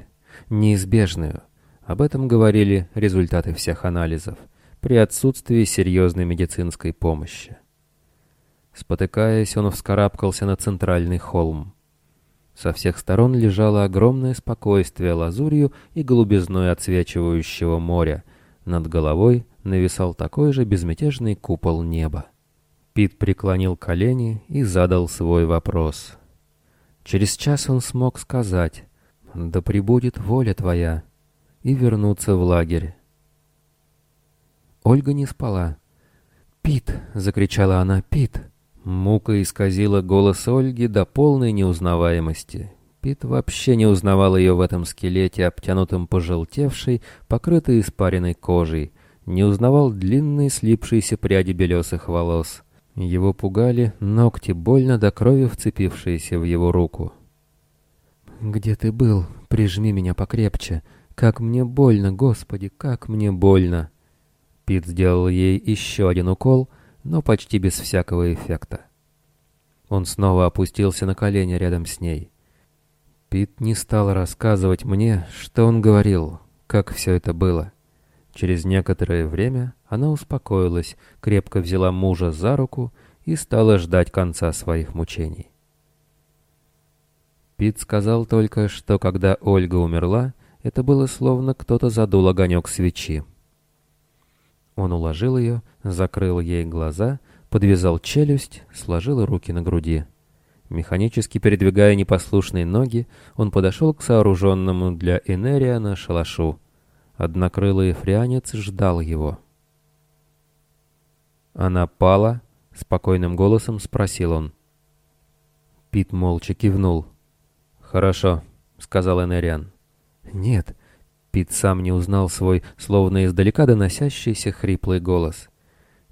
неизбежную. Об этом говорили результаты всех анализов при отсутствии серьезной медицинской помощи. Спотыкаясь, он вскарабкался на центральный холм. Со всех сторон лежало огромное спокойствие лазурью и голубизной отсвечивающего моря. Над головой нависал такой же безмятежный купол неба. Пит преклонил колени и задал свой вопрос. Через час он смог сказать «Да пребудет воля твоя» и вернуться в лагерь. Ольга не спала. «Пит!» — закричала она. «Пит!» Мука исказила голос Ольги до полной неузнаваемости. Пит вообще не узнавал ее в этом скелете, обтянутом пожелтевшей, покрытой испаренной кожей. Не узнавал длинные слипшиеся пряди белесых волос. Его пугали ногти, больно до крови вцепившиеся в его руку. «Где ты был? Прижми меня покрепче. Как мне больно, Господи, как мне больно!» Пит сделал ей еще один укол, но почти без всякого эффекта. Он снова опустился на колени рядом с ней. Пит не стал рассказывать мне, что он говорил, как все это было. Через некоторое время она успокоилась, крепко взяла мужа за руку и стала ждать конца своих мучений. Пит сказал только, что когда Ольга умерла, это было словно кто-то задул огонек свечи. Он уложил ее, закрыл ей глаза, подвязал челюсть, сложил руки на груди. Механически передвигая непослушные ноги, он подошел к сооруженному для Энериана шалашу. Однокрылый фрианец ждал его. «Она пала?» — спокойным голосом спросил он. Пит молча кивнул. «Хорошо», — сказал Энериан. «Нет, Пит сам не узнал свой, словно издалека доносящийся хриплый голос.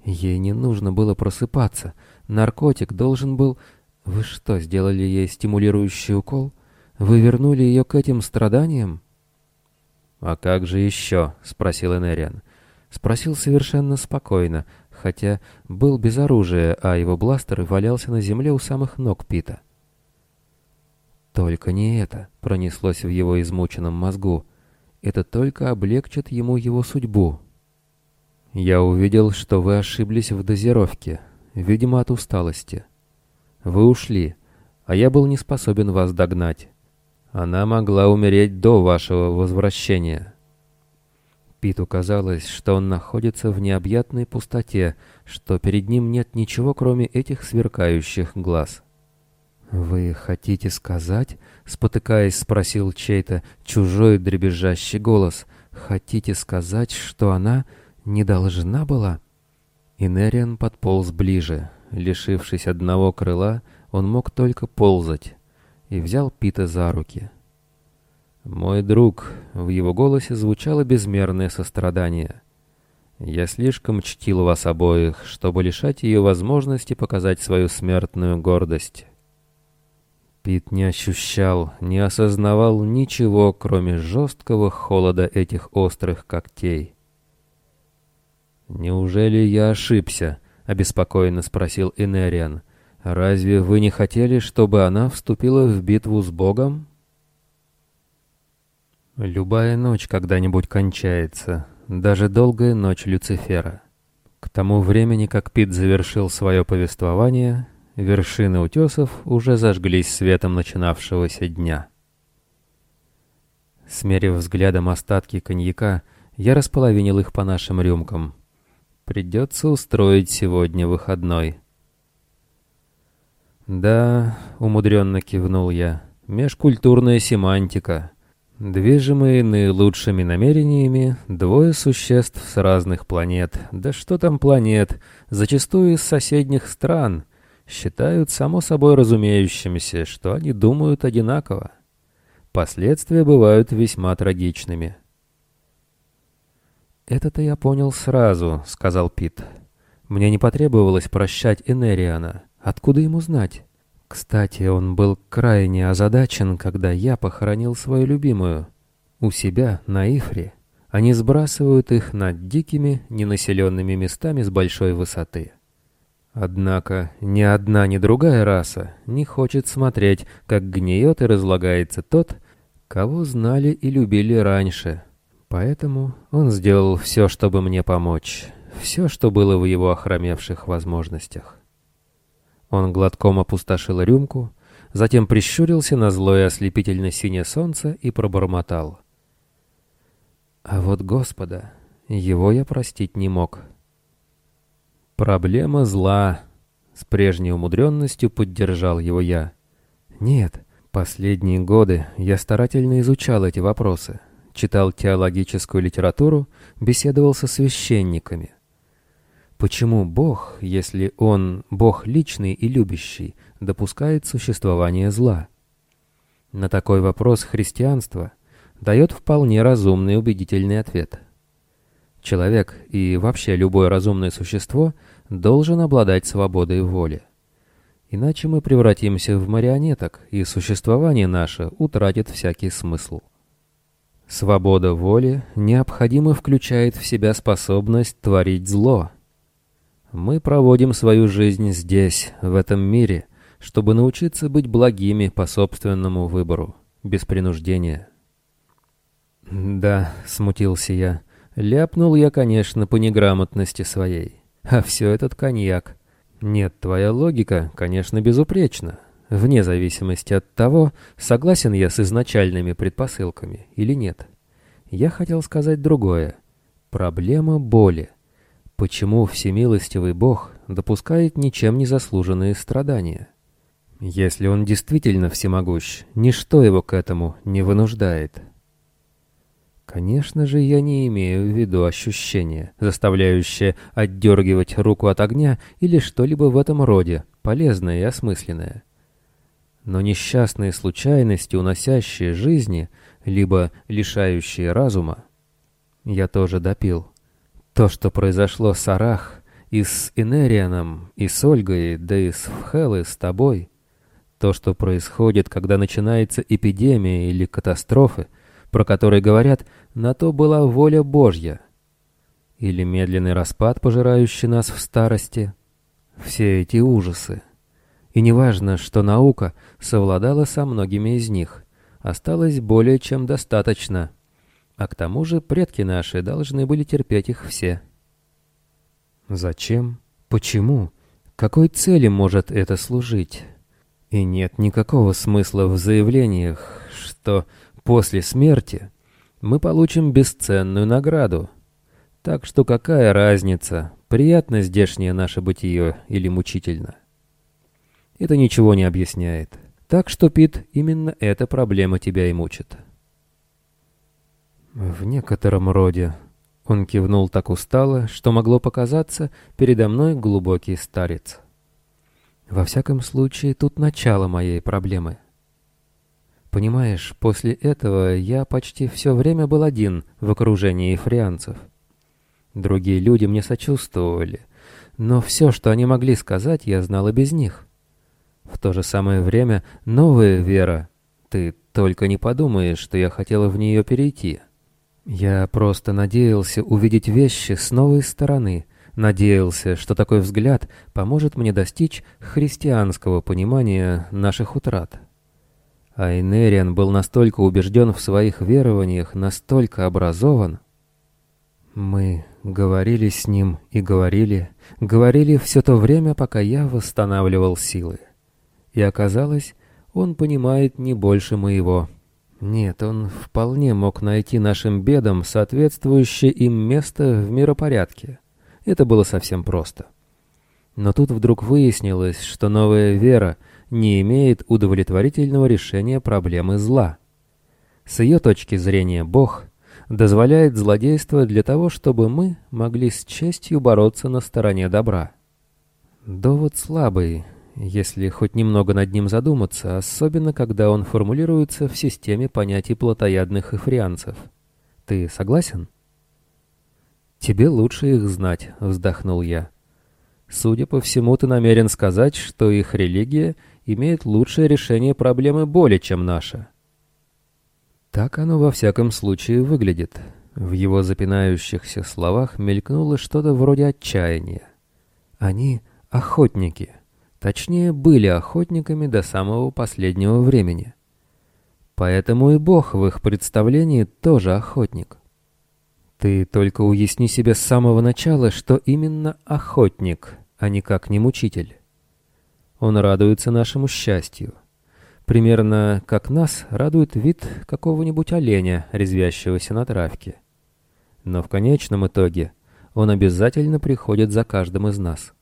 Ей не нужно было просыпаться. Наркотик должен был... Вы что, сделали ей стимулирующий укол? Вы вернули ее к этим страданиям? «А как же еще?» — спросил Энериан. Спросил совершенно спокойно, хотя был без оружия, а его бластер валялся на земле у самых ног Пита. «Только не это», — пронеслось в его измученном мозгу. Это только облегчит ему его судьбу. Я увидел, что вы ошиблись в дозировке, видимо, от усталости. Вы ушли, а я был не способен вас догнать. Она могла умереть до вашего возвращения. Питу казалось, что он находится в необъятной пустоте, что перед ним нет ничего, кроме этих сверкающих глаз. «Вы хотите сказать?» — спотыкаясь, спросил чей-то чужой дребезжащий голос. «Хотите сказать, что она не должна была?» Инериан подполз ближе. Лишившись одного крыла, он мог только ползать. И взял Пита за руки. «Мой друг», — в его голосе звучало безмерное сострадание. «Я слишком чтил вас обоих, чтобы лишать ее возможности показать свою смертную гордость». Пит не ощущал, не осознавал ничего, кроме жесткого холода этих острых когтей. «Неужели я ошибся?» — обеспокоенно спросил Энериан. «Разве вы не хотели, чтобы она вступила в битву с Богом?» Любая ночь когда-нибудь кончается, даже долгая ночь Люцифера. К тому времени, как Пит завершил свое повествование, Вершины утесов уже зажглись светом начинавшегося дня. Смерив взглядом остатки коньяка, я располовинил их по нашим рюмкам. Придется устроить сегодня выходной. «Да», — умудренно кивнул я, — «межкультурная семантика». Движимые наилучшими намерениями, двое существ с разных планет, да что там планет, зачастую из соседних стран — считают само собой разумеющимся, что они думают одинаково. Последствия бывают весьма трагичными. «Это-то я понял сразу», — сказал Пит. «Мне не потребовалось прощать Энериана. Откуда ему знать? Кстати, он был крайне озадачен, когда я похоронил свою любимую. У себя, на Ифре. Они сбрасывают их над дикими, ненаселенными местами с большой высоты. Однако ни одна, ни другая раса не хочет смотреть, как гниет и разлагается тот, кого знали и любили раньше. Поэтому он сделал все, чтобы мне помочь, все, что было в его охромевших возможностях. Он глотком опустошил рюмку, затем прищурился на злое ослепительно-синее солнце и пробормотал. А вот Господа, его я простить не мог. «Проблема зла», — с прежней умудренностью поддержал его я. «Нет, последние годы я старательно изучал эти вопросы, читал теологическую литературу, беседовал со священниками. Почему Бог, если Он Бог личный и любящий, допускает существование зла? На такой вопрос христианство дает вполне разумный убедительный ответ. Человек и вообще любое разумное существо должен обладать свободой воли. Иначе мы превратимся в марионеток, и существование наше утратит всякий смысл. Свобода воли необходимо включает в себя способность творить зло – мы проводим свою жизнь здесь, в этом мире, чтобы научиться быть благими по собственному выбору, без принуждения. Да, смутился я. Ляпнул я, конечно, по неграмотности своей. А все этот коньяк. Нет, твоя логика, конечно, безупречна. Вне зависимости от того, согласен я с изначальными предпосылками или нет. Я хотел сказать другое. Проблема боли. Почему всемилостивый Бог допускает ничем не заслуженные страдания? Если он действительно всемогущ, ничто его к этому не вынуждает. Конечно же, я не имею в виду ощущение, заставляющее отдергивать руку от огня или что-либо в этом роде, полезное и осмысленное. Но несчастные случайности, уносящие жизни, либо лишающие разума, я тоже допил. То, что произошло с Арах, и с Инерианом, и с Ольгой, да и с Вхелой, с тобой, то, что происходит, когда начинается эпидемия или катастрофы, про которые говорят, на то была воля Божья, или медленный распад, пожирающий нас в старости, все эти ужасы. И неважно, что наука совладала со многими из них, осталось более чем достаточно — а к тому же предки наши должны были терпеть их все. Зачем? Почему? Какой цели может это служить? И нет никакого смысла в заявлениях, что после смерти мы получим бесценную награду. Так что какая разница, приятно здешнее наше бытие или мучительно? Это ничего не объясняет. Так что, Пит, именно эта проблема тебя и мучит. «В некотором роде». Он кивнул так устало, что могло показаться передо мной глубокий старец. «Во всяком случае, тут начало моей проблемы». Понимаешь, после этого я почти все время был один в окружении фрианцев. Другие люди мне сочувствовали, но все, что они могли сказать, я знала без них. В то же самое время новая вера, ты только не подумаешь, что я хотела в нее перейти. Я просто надеялся увидеть вещи с новой стороны, надеялся, что такой взгляд поможет мне достичь христианского понимания наших утрат. А Инериан был настолько убежден в своих верованиях, настолько образован. Мы говорили с ним и говорили, говорили все то время, пока я восстанавливал силы. И оказалось, он понимает не больше моего. Нет, он вполне мог найти нашим бедам соответствующее им место в миропорядке. Это было совсем просто. Но тут вдруг выяснилось, что новая вера не имеет удовлетворительного решения проблемы зла. С ее точки зрения Бог дозволяет злодейство для того, чтобы мы могли с честью бороться на стороне добра. Довод слабый, если хоть немного над ним задуматься, особенно когда он формулируется в системе понятий плотоядных эфрианцев. Ты согласен? «Тебе лучше их знать», — вздохнул я. «Судя по всему, ты намерен сказать, что их религия имеет лучшее решение проблемы боли, чем наша». Так оно во всяком случае выглядит. В его запинающихся словах мелькнуло что-то вроде отчаяния. Они — охотники — Точнее, были охотниками до самого последнего времени. Поэтому и Бог в их представлении тоже охотник. Ты только уясни себе с самого начала, что именно охотник, а никак не мучитель. Он радуется нашему счастью. Примерно как нас радует вид какого-нибудь оленя, резвящегося на травке. Но в конечном итоге он обязательно приходит за каждым из нас.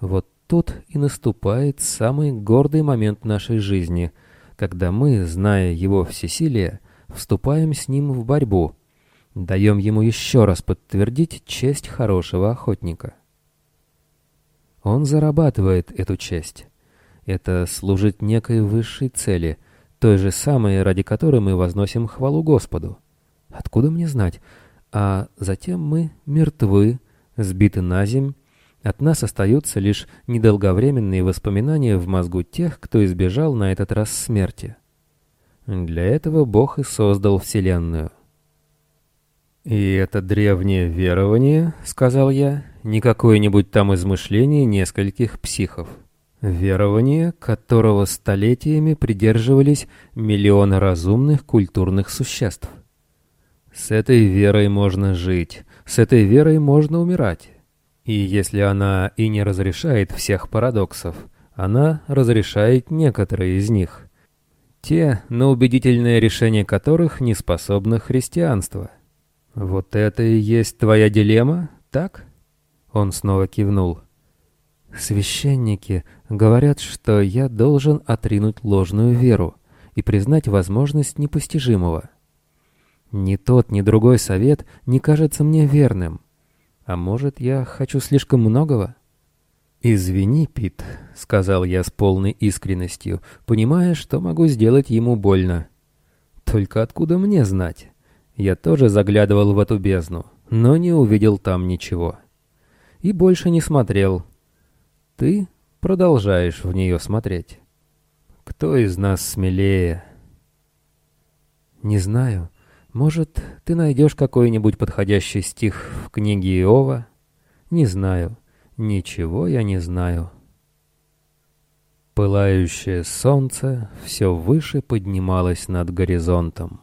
Вот тут и наступает самый гордый момент нашей жизни, когда мы, зная его всесилие, вступаем с ним в борьбу, даем ему еще раз подтвердить честь хорошего охотника. Он зарабатывает эту честь. Это служит некой высшей цели, той же самой, ради которой мы возносим хвалу Господу. Откуда мне знать? А затем мы мертвы, сбиты на земь, от нас остаются лишь недолговременные воспоминания в мозгу тех, кто избежал на этот раз смерти. Для этого Бог и создал Вселенную. «И это древнее верование, — сказал я, — не какое-нибудь там измышление нескольких психов. Верование, которого столетиями придерживались миллионы разумных культурных существ. С этой верой можно жить, с этой верой можно умирать. И если она и не разрешает всех парадоксов, она разрешает некоторые из них. Те, на убедительное решение которых не способно христианство. Вот это и есть твоя дилемма, так? Он снова кивнул. Священники говорят, что я должен отринуть ложную веру и признать возможность непостижимого. Ни тот, ни другой совет не кажется мне верным. А может, я хочу слишком многого? «Извини, Пит», — сказал я с полной искренностью, понимая, что могу сделать ему больно. «Только откуда мне знать?» Я тоже заглядывал в эту бездну, но не увидел там ничего. И больше не смотрел. Ты продолжаешь в нее смотреть. Кто из нас смелее? Не знаю. Может, ты найдешь какой-нибудь подходящий стих в книге Иова? Не знаю. Ничего я не знаю. Пылающее солнце все выше поднималось над горизонтом.